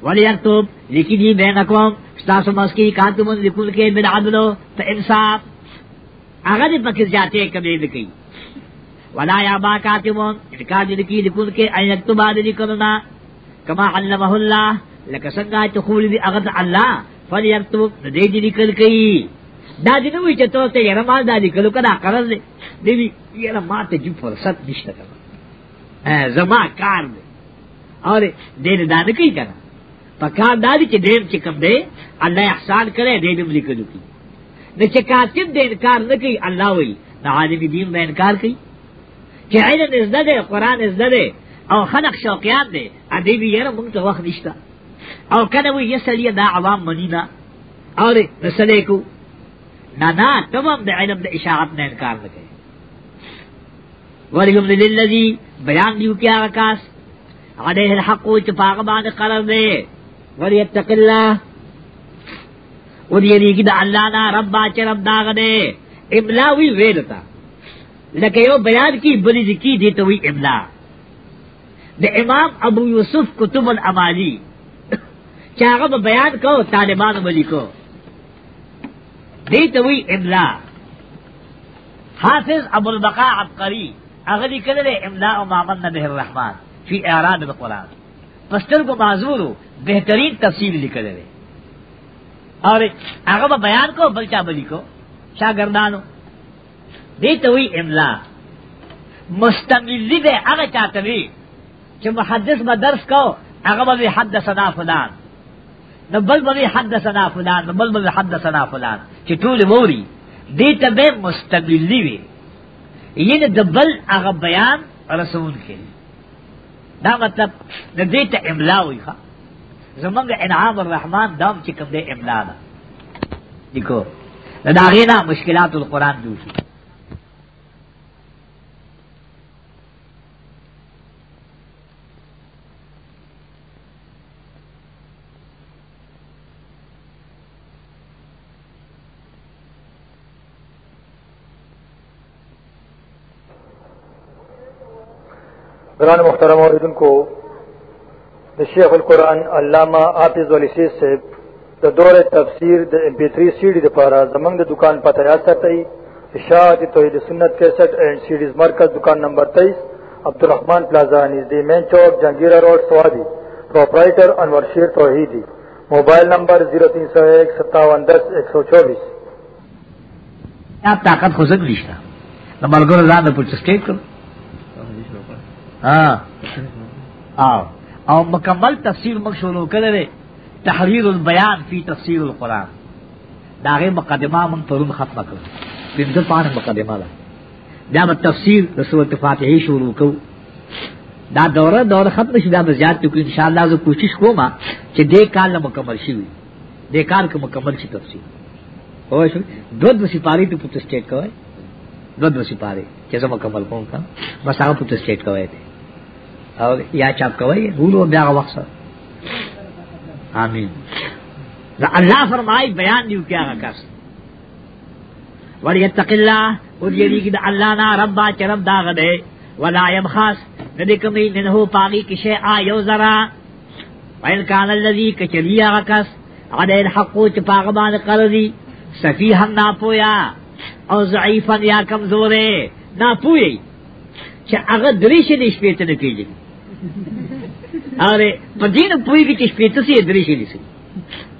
ولی اکتب لکی دی بینکم ستاسو مسکی کانتمون لکل کے من عدلو تا انصاف اگر دی پکر جاتے کمی لکی ولا یا با کاتمون انکار دی لکی لکل کے این اکتبا دی کرنا کما علمہ اللہ لکسنگا تخول دی اغد اللہ فلی اکتب دی دی لکل کئی دا دی نوی چطور تے یرمال دا لکلو کنا قرض دی دی یرمال تے جو فرصت نشتا کرنا زما کار دی اور دین دا نه کوي کنه په کار دادی چې ډیر چې کم دی الله احسان کړي دې دې لیکلو کی د چې کاتب دې انکار نه کوي الله وی د عالم دین به انکار کوي چې علم زده دی قران زده دی او خلق شوقیان دی ا دې ویره موږ ته وخت نشته او کله وی یسلی دا عوام مدینه اور رسله کو نه نه تمام د علم د اشاعت نه انکار نه کوي ولیم للذی بیان دیو کیا رکاس علیہ الحق و چپاق بان قرار دے ولیتق اللہ و دیری کی دا اللہ نا رب باچے رب داغ دے املاوی ویلتا لکہ یو بیان کی بلی ذکی دیتوی املا دا امام ابو یوسف کتب الامالی چاغب بیان کو طالبان ملی کو دیتوی املا حافظ ابو البقاع عبقری اغلی کلے املاء مامن به الرحمن فی اعراب القرآن پستر کو معذور ہو بہترین تفصیل لکھ رہے اور اگر بیان کو بلچا بلی کو شاگردانو دے تو املا مستملی دے اگر چاہتے بھی کہ محدث میں درس کو اگر بھی حد ثنا فلان نہ بل بل حد ثنا فلان نہ بل بل حد ثنا فلان کہ ٹول موری دے تب مستملی وی یعنی د بل هغه بیان رسول کې دا مطلب د دې ته املا وي ښا زمونږ انعام الرحمن دام چې کوم دې املا ده دا. دګو دا غینا مشکلات القرآن جوړ شي مختر محدود کو شیخ القرآن علامہ آفز علی سے دا دور تفسیر دا پی تھری سی ڈی زمنگ دکان پر تیار کر تعیذ شاخ سنت کیسٹ اینڈ سیڈیز مرکز دکان نمبر تیئیس عبد الرحمان پلازا مین چوک جہانگیرا روڈ سوادی پروپرائٹر انور شیر توحیدی موبائل نمبر زیرو تین سو ایک ستاون دس ایک سو چوبیس کیا طاقت ہو سکتی او او مکمل تفسیر مخ شروع کړل تحریر البیان فی تفسیر القرآن داغه مقدمه من پرون ختم کړ پنځه پانه مقدمه ده دا به تفسیر د سورۃ فاتحه شروع کو دا دوره دوره ختم شي دا به زیات کو ان شاء الله زه کوشش کوم چې دې کال مکمل شي دې کال کې مکمل شي تفسیر او شو دو دو سپاری ته پوتس چیک کوي دو دو سپاری چې زما کومل کوم کا بس هغه پټ سټیټ کوي ته او یا چاپ کوي ورو بیا وخت امين دا الله فرمای بیان دیو کیا کس وليتق الله او یری کی دا الله نا ربا چرب دا غده ولا يبخس ندی کمی نه پاگی کی شی آیو زرا وان کان الذی کچلیا کس علی الحق چ پاغبان قرضی سفیحا ناپویا او ضعیفا یا کمزورے نا پوئی چې هغه درې شې دې شپې ته نه پیژني اره په دې نه پوېږي چې شپې ته سي درې شې دې سي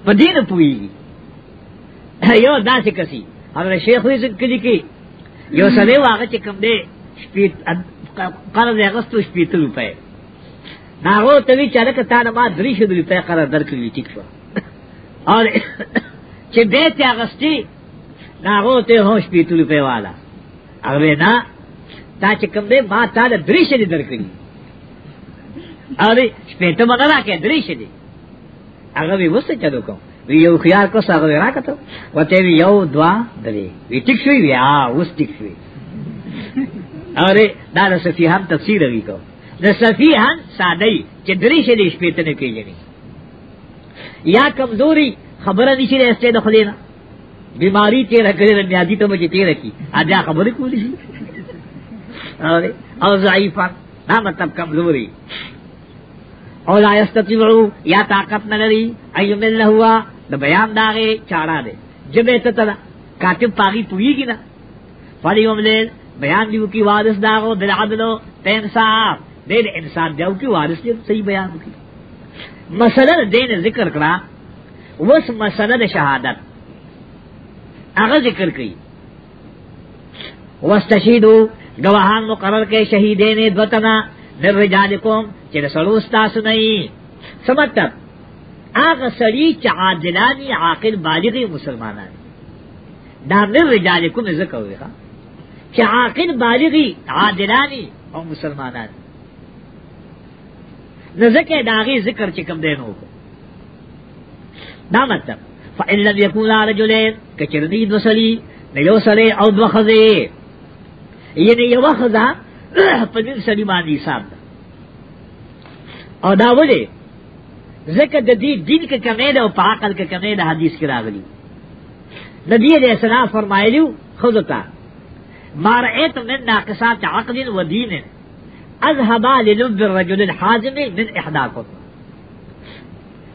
په دې نه پوېږي یو داسې کسي هغه شیخ یې کلی کې یو سړی واغه چې کوم دې شپې قرض یې غوښتو شپې ته لوپای هغه ته وی چې راکه تا نه ما درې شې دې لوپای قرار درکړي ټیک شو اره چې دې ته غوښتي هغه ته هو شپې ته لوپای والا هغه نه تا چې کوم دې ما تا د درې شې درکړي اره شپې ته مګا راکې درې شې هغه وی وسه چلو کوم وی یو خيار کو ساغه راکته وته وی یو دوا درې وی ټیک شوی یا اوس ټیک شوی اره دا د سفی هم تفسیر وی کو د سفی هم ساده چې درې شې شپې ته نه کېږي یا کمزوري خبره نشي راستې د خلینا بیماری تیرہ کرے نیازی تو مجھے تیرہ کی آجا خبر کولی سی اور ضعیفہ نہ مطلب کمزوری اور لا یستطیعو یا طاقت نہ لری ایم اللہ ہوا دا بیان داغے چارا دے جب اتتلا کاتب پاگی پوئی گی نا فلی املیل بیان دیو کی وارث داغو دل عدلو تے انصاف دے دے انصاف دیو کی وارث دیو صحیح بیان کی مسئلہ دین ذکر کرا وس مسئلہ شہادت هغه ذکر کوي واستشهدو گواهان مقرر کې شهیدین دوتنا در رجالکم چې رسول استاسو نه سمته هغه سړي چې عادلانی عاقل بالغ مسلمانان دا در رجالکم ذکر وي ښا چې عاقل بالغ عادلانی او مسلمانان نزکه داغي ذکر چې کوم دینو دا مطلب فإن لم يكونا رجلين کچردی دو سلی نیو سلی او دو خزی یعنی یو خزا پدر سلی مانی حساب دا او دا ولی ذکر دا دی دین کا کمی دا و پا عقل کا کمی دا حدیث کرا گلی نبی علیہ السلام فرمائے لیو خودتا مارعیت من ناقصات عقل و دین اذهبا للب الرجل الحازم من احداکم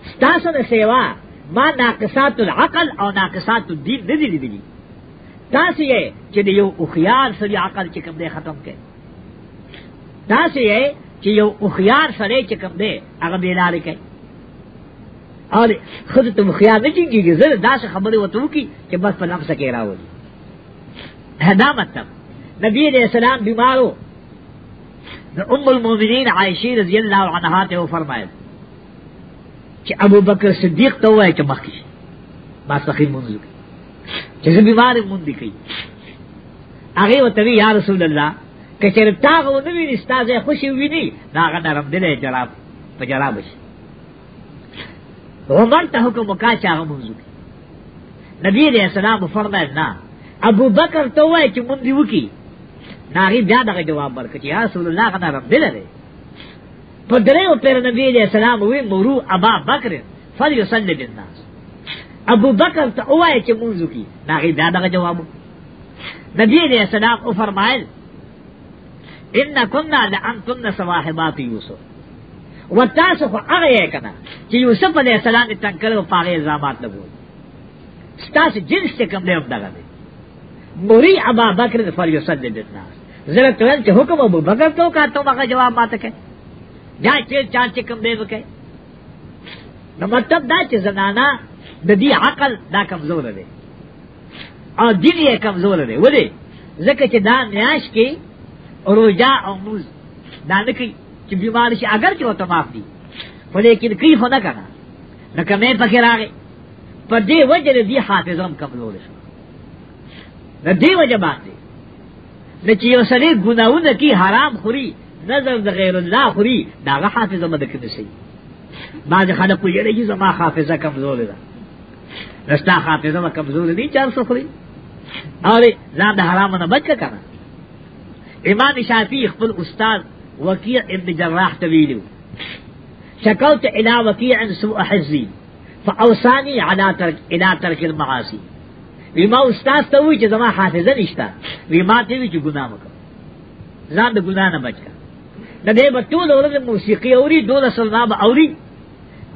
ستاسو سیوا ما ناقصات العقل او ناقصات الدین نه دي لیدلي تاسو یې چې یو اوخيار سړي عقل چې کوم دی ختم کړي تاسو یې چې یو اوخيار سړی چې کوم دی هغه بیلاره کوي او خود ته مخیار نه کیږي زه دا خبره وته وکی چې بس په نفس کې راوړي دا مطلب نبی علیہ السلام بیمارو د ام المؤمنین عائشہ رضی اللہ عنہا ته فرمایله چې ابو بکر صدیق ته وایي چې مخکې ما سخی مونږ چې زه بیمار مونږ دی کوي هغه وته یا رسول الله کچر تا غو نه ویني ستاسو خوشي ویني دا هغه نرم دی جلاب په جلاب شي عمر ته حکم وکا چې هغه مونږ دی نبی دې سلام فرمایل نه ابو بکر ته وایي چې مونږ دی وکی ناغي بیا دغه جواب ورکړي یا رسول الله هغه نرم دی په دریو پیر نبی علیہ السلام وی مرو ابا بکر فلیصلی بالناس ابو بکر ته اوای چې مونږ کی ناغي دا دغه جواب نبی علیہ السلام او فرمایل ان كنا لانتن صواحبات یوسف وتاسو خو هغه کنا چې یوسف علیہ السلام تنکل او پاره الزامات لګول ستاسو جنس ته کوم دی دغه دی مری ابا بکر فلیصلی بالناس زرت ول چې حکم ابو بکر تو کا تو هغه جواب ماته کوي دا چیر چاند چکم دے بکے نو مطلب دا چې زنانا د دې عقل دا کمزور دی او دین یې کمزور دی ولی ځکه چې دا میاش کې روجا او موز دا نه کوي چې بیمار شي اگر چې وته معاف دي خو لیکن کوي خو نه کنه نو کمې پکې راغی په دې وجه دې حافظم کمزور شو د دې وجه باندې د چې یو سړی ګناونه کوي حرام خوري نظر د غیر الله خوري داغه حافظه مده کې شي بعض خلک یې لږه زما حافظه کمزور ده رستا حافظه ما کمزور دي چار سخري اره زاد حرام نه بچ کنه امام شافعي خپل استاد وکیع ابن جراح تویلو شکوت الى وکیع سوء حزي فاوصاني على ترك الى ترك المعاصي وی ما استاد ته وی چې زما حافظه نشته وی ما ته وی چې ګناه وکړه ځان د ګناه نه بچ کړه نہ دے بچوں دولت موسیقی اوری دو نسل نام اوری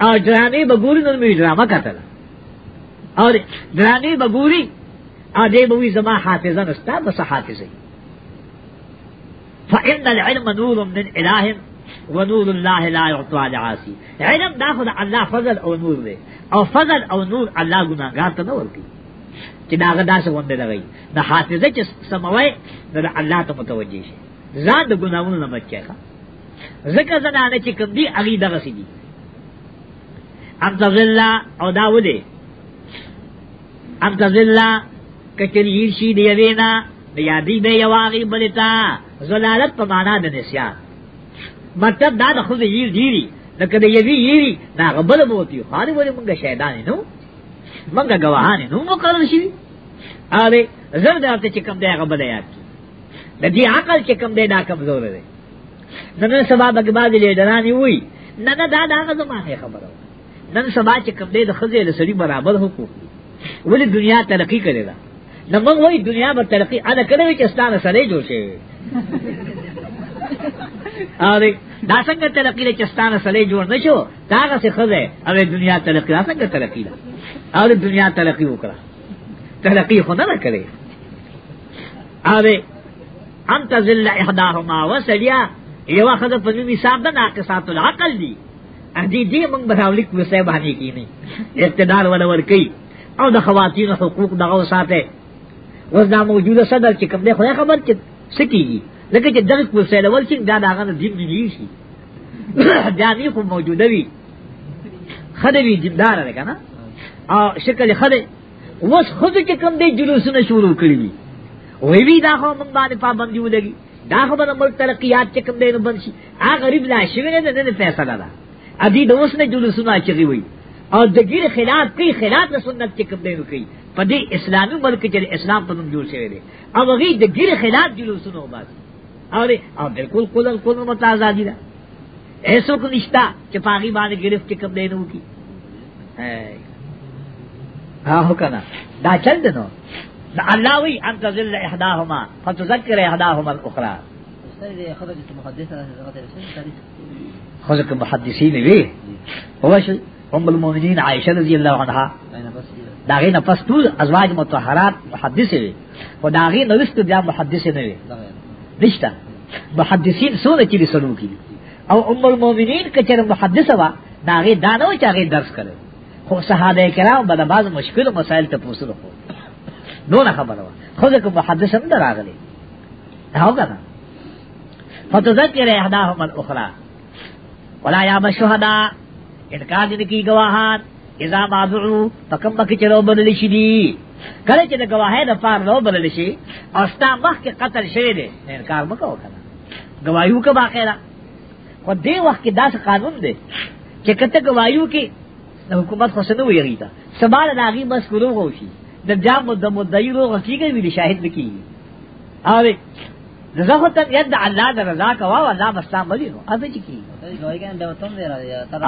اور ڈرامے بگوری نے میری ڈرامہ کا تلا اور ڈرامے بگوری اور دے بوی زما حافظ نستا بس حافظ فإن العلم نور من إله ونور الله لا يعطى على عاصي علم داخل الله فضل او نور دے او فضل او نور الله گناہگار تا نور کی چې داغه داسه وندې لګي د حافظه چې سموي د الله ته متوجي شي زاد ګناونه نه بچي زکه زنانه چې کوم دی هغه دغه سي دي ابتذلا او داوده ابتذلا کچری شي دی وینا د یادی به یواغي بلتا زلالت په معنا د نسیا مطلب دا د خو دی دی لکه د یوی یی دا غبل بوتی خاري وله مونږه شیطان نو مونږه گواهان نو مقرر شي اره زرد ته چې کوم دی غبل یاد کی د دې عقل چې کوم دی دا کمزور دی نن سبا بګ باز لیډرانی وای نن دا دا زمانه خبره نن سبا چې کوم دې د خزې له سړي برابر حقوق ولې دنیا ترقی کړي دا نو موږ وای دنیا به ترقی اده کړو چې ستانه سره جوړ شي اره دا څنګه ترقی له چستانه سره جوړ نشو دا غسه خزه اوه دنیا ترقی دا څنګه ترقی دا اوه دنیا ترقی وکړه ترقی خو نه کړي اوه انت ذل احداهما وسلیا یو خدای په دې حساب د ناقصات العقل دی ان دې دې موږ بناولې کو سه باندې کینی اقتدار ولا ور کوي او د خواتین حقوق دغه ساته اوس دا موجوده صدر چې کوم دې خو خبر چې سکیږي لکه چې دغه کو سه لول چې دا داغه د دین دی شي دا نه خو موجوده وی خدای وی دیندار دی کنه او شکل خدای اوس خود چې کوم دې جلوسونه شروع کړی وی وی دا خو موږ باندې پابندي ولګي دا خو به ملک ترقیات چې کوم دی نو بند شي هغه غریب لا شوی نه د فیصله ده ادي د اوس نه جلوسونه چغي وي او د ګیر خلاف کوي خلاف د سنت چې کوم دی نو کوي په دې اسلامي ملک کې اسلام په نوم جوړ شوی دی او هغه د ګیر خلاف جلوسونه وباسي او او بالکل کله کله متا آزادی ده ایسو کو نشتا چې پاغي باندې گرفت کوم دی نو کی ها هو کنه دا چل دنو دا اللہ وی ان تذل احداهما فتذکر احداهما الاخرى خزک محدثین وی وش ام المؤمنین عائشہ رضی اللہ عنہا داغی نفس تو ازواج متحرات محدث وی و داغی نرست بیا محدث نوی نشتا محدثین سونا چلی سنو کی او ام المؤمنین کچر محدث وا داغی دانو چاگی درس کرے خو صحابہ کرام بدا بعض مشکل مسائل تپوسل خو نو نه خبره خود کو محدث هم دراغلی هاو کنه فتذکر احداهم الاخرى ولا یا مشهدا انکار دې کی گواهان اذا ما دعو فکم بک چلو بدل شي دي کله چې د گواهه د پار نو بدل شي او ستا مخ کې قتل شوی دی انکار مکو کنه گواہیو کا باقیرہ خود دې وخت کې داس قانون دی چې کته گواہیو کې حکومت خوشنه ویږي تا سبا د هغه بس ګلو غوشي د بیا د مدعی روغ کیږي وی شاهد لکی اوی زه خو ته ید الله د رضا کا واه الله مستا ملي نو اته چی کی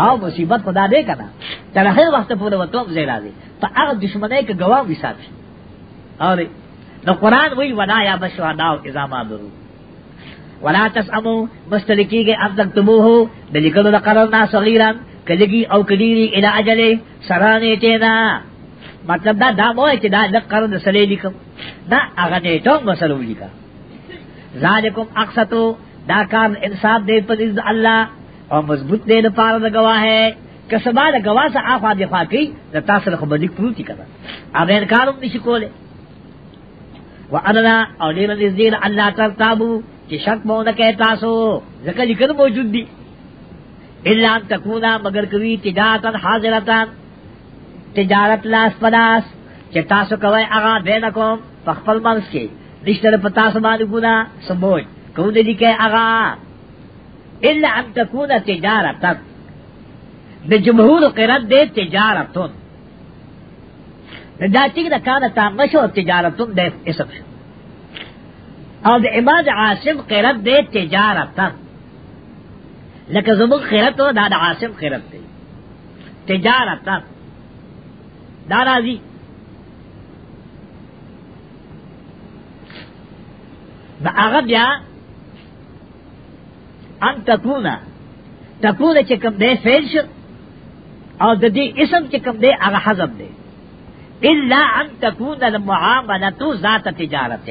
او مصیبت خدا دې کنه تر هغه وخت پورې وته زیرا دي په هغه دشمنه کې گواه وې ساتي اوی نو قران وی ودا یا بشوا داو اذا ما درو ولا تسعمو مستلکیږي افضل تموه د لیکلو د قرار نا صغیرا کلگی او کلیری الاجل سرانه تینا مطلب دا دا وای چې دا د قرن سره لیکم دا هغه نه ټوم مسلو لیکا ذالکم اقصتو دا کار انصاف دے پر از الله او مضبوط دے نه پاره د گواه ہے که سبا د گواه سره آفا دی فاقی د تاسو له خبرې پروتي کړه او غیر کارم نشي کوله وانا او دین الذین الله ترتابو چې شک مو نه کوي تاسو ځکه ذکر موجود دی الا تکونا مگر کوي تجارت حاضرتان تجارت لاس پلاس چې تاسو کوي هغه دین کوم په خپل منځ کې نشته په تاسو باندې ګنا سموج کوم دې کې هغه الا ان تكون تجارت د جمهور قرات دې تجارت دا چې دا کار ته مشو تجارت دې اسم او د عباد عاصم قرات دې تجارت لکه زموږ خیرت دا د عاصم خیرت دی تجارت دا راضی دا هغه بیا ان تکونا تکونا چې کوم دی فعل شو او د دې اسم چې کوم دی هغه حذف دی الا ان تکونا المعامله ذات تجارت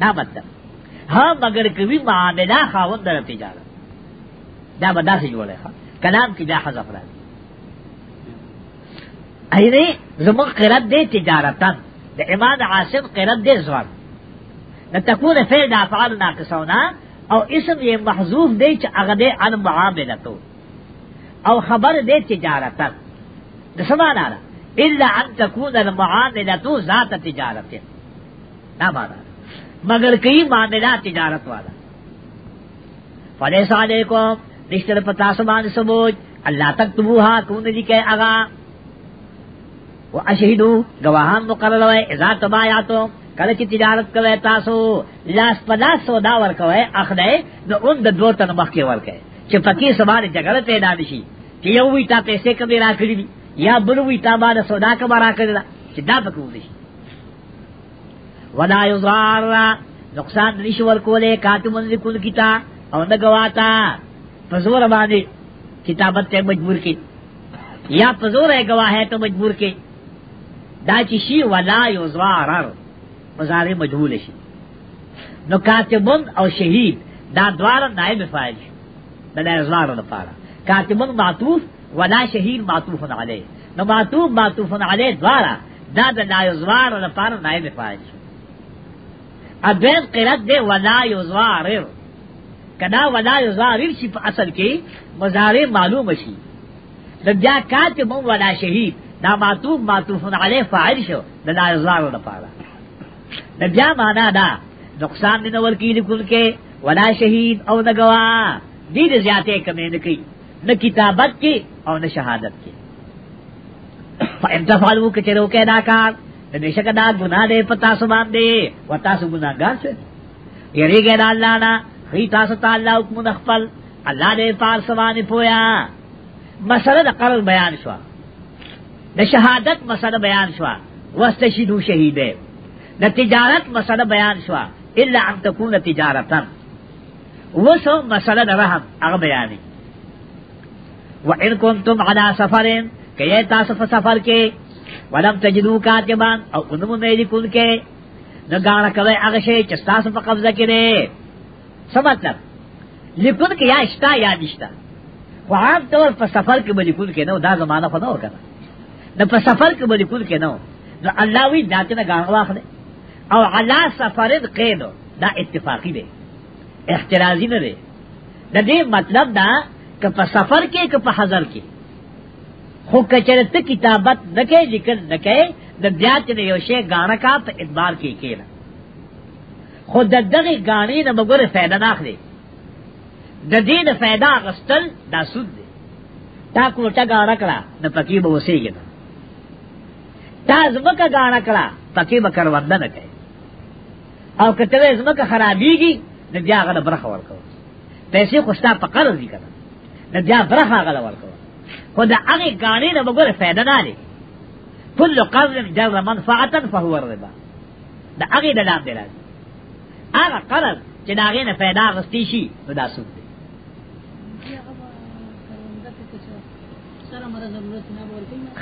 دا مطلب ها مگر کوي معامله خاوند د تجارت دا به داسې جوړه کلام کې دا حذف راځي ایدے زمان قرد دے تجارتن دا امام عاصم قرد دے زور لتکون فعل دا فعال ناقصونا او اسم یہ محضوف دے چا اغدے عن معاملتو او خبر دے تجارتن دا سمان آرہ الا ان تکون المعاملتو ذات تجارتن نا مانا مگر کئی معاملہ تجارت والا فلیس علیکم رشتر پتاسمان سموج اللہ تک تبوہا کون دی کہ اغا و اشهدو گواهان مقرر وای اذا تبایاتو کله چې تجارت کوي تاسو لاس پدا سودا ورکوي اخده نو اون د دوه تن مخ کې ورکوي چې پکې سوال جګړه پیدا نشي چې یو وی تا پیسې کبي راکړي دي یا بل وی تا باندې سودا کبا راکړي دا چې دا پکې وي ودا یزار نقصان نشي ورکولې کاتمن لیکل کیتا او نه گواتا پزور باندې کتابت ته مجبور کی یا پزور ہے گواہ ہے تو مجبور کی دا چې شی ولا یزارر مضارع مجهول شي نو کاتبون او شهید دا دواړه نائب فاعل شي دا یزارر لپاره کاتبون معطوف ولا شهید معطوف علیه نو معطوف معطوف علیه دواړه دا د لا یزارر لپاره نائب فاعل شي ادویز قرد دے ولا یزارر کدا ولا یزارر شي په اصل کې مضارع معلوم شي د بیا کاتبون ولا شهید دا معطوف معطوفن علی فاعل شو د لا ازار لپاره د بیا معنا دا نقصان دین ور کی لکل کې ولا شهید او نه گوا دې زیاتې کمې نه کی نه کتابت کې او نه شهادت کې فإن تفعلوا كچرو کې دا کار بشک دا گناہ دے پتا سو باندې وتا سو گناہ گار سے یری گے دا اللہ نا ہی تا سو تعالی حکم نخپل اللہ دے پار سوانی پویا مسئلہ دا قرض بیان شو د شهادت مسله بیان شوا واستشهدو شهیده د تجارت مسله بیان شوا الا ان تكون تجارتا وسو مسله ده رحم هغه بیانې وان کنتم على سفر کيه تاسو په سفر کې ولم تجدو کاتبان او انمو میری کن کے نگانا کوئے اغشے چستاسو پا قبضہ کرے سمطلب لکن کیا اشتا یا نشتا وعام طور پا سفر کے بلکن کے نو دا زمانہ خدا ہو کرنا نہ په سفر کې بلی کول کې نو نو الله وی دا ته غاغ واخله او علا سفرد قید دا اتفاقی دی احترازی نه دی د دې مطلب دا که په سفر کې که په حضر کې خو کچرته کتابت نکې ذکر نکې د بیا چې یو شی غاړه کا په ادبار کې کېنا خو د دغه غاړې نه مګره فائدہ ناخلي د دې د فائدہ غستل دا سود دی تا کوټه غاړه کړه د پکی به وسیږي دا زمکا گانا کرا پکی بکر ونده نکے او کتوی زمکا خرابی گی نبیا غل برخ ورکو پیسی خوشتا پا قرض دی کرا نبیا برخ آغل ورکو خود اغی گانی نبگر فیدہ نالی کل قرض جر منفعتا فهو الربا دا اغی دلام دلال اغا قرض چې داغې نه پیدا غستی شي نو دا سود دی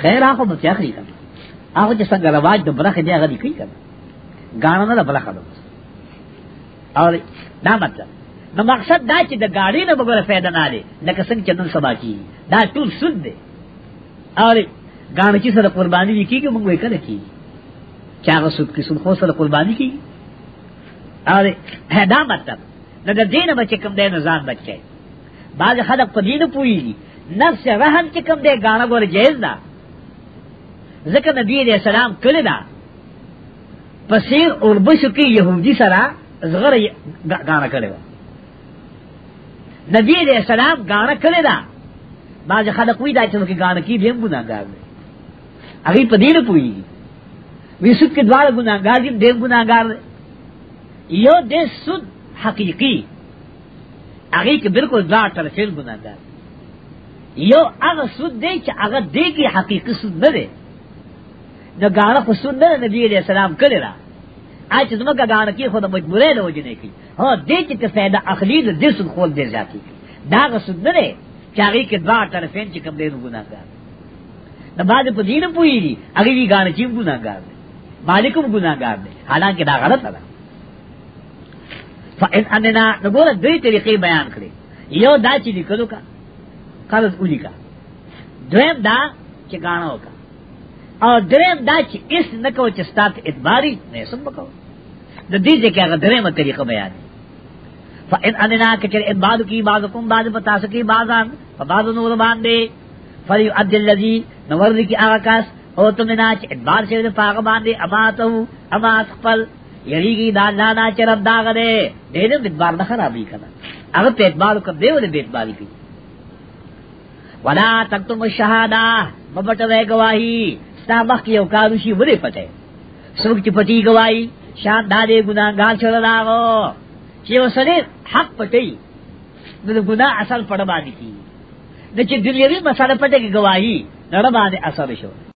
خیر هغه متیا خري کړه هغه چې څنګه رواج د برخه دی هغه دی کوي کنه غاڼه نه د برخه ده او دا مطلب نو مقصد دا چې د گاڑی نه بغیر فائدہ نه لري لکه څنګه چې نن سبا کی دا ټول سود دی او غاڼه چې سره قرباني کیږي موږ یې کړه کی چا غسوب کی سود خو سره قرباني کیږي او دا مطلب نو د دین بچ کوم دی نه ځان بچي بعض خلک په دین پوي نفس رهن چې کوم دی غاڼه ګور جایز ده ځکه نبی علیہ السلام کله دا پسیر اوربشو کې يهودي سره زغره غاره کړو نبی علیہ السلام غاره کړی دا باج خلک وی دا چې موږ غاره کې دیم ګناګار دي هغه په دې نه پوي ویسو کې دوار ګناګار دي دیم ګناګار دي یو دې سود حقيقي هغه کې بالکل دا طرفین ګناګار یو هغه سود دی چې هغه دې کې حقيقي سود نه دی نو گانا خو سنن نبی علیہ السلام کلی را آج چیز مکہ گانا کی خود مجبورے نو جنے کی ہاں دے چی تفیدہ اخلی نو دل سن خول دے جاتی کی دا غا سنن ہے چاگی کے دوا طرفین چی کم دے نو گناہ گار نو بعد پا دینم پوئی دی اگی بھی گانا چیم گناہ گار دے مالکم گناہ گار دے حالانکہ دا غلط ہے فإن أننا نقول دوی طریقے بیان کرے یو دا چی نکلو کا قرض اولی کا دویم دا چی گانو کا او دریم دا چې اس نکو چې ستات ادباری نه سم وکاو د دې ځکه هغه دریم طریقه بیان فإن أمنا كتر إباد کی بعض کم بعض بتاس کی بعضان فبعض نور باندے فلی عبد اللذی نورد کی آغا کس او تمنا چ ادبار سے پاغ باندے اماتو امات خپل یری کی دان لانا چ رب داغ دے دے دے ادبار نہ خرابی کنا اگر تے ادبار کم دے ولے بیتباری کی ولا تکتم الشہادہ مبٹوے گواہی ستا مخ کی اوکارو شی ولی پتے سوک چی پتی گوائی شان دادے گناہگار چھوڑا داغو چی وہ سنے حق پتے نو گناہ اصل پڑھ بانی کی نو چی دنیاوی مسئلہ پتے کی گواہی نو ربانے اثر شو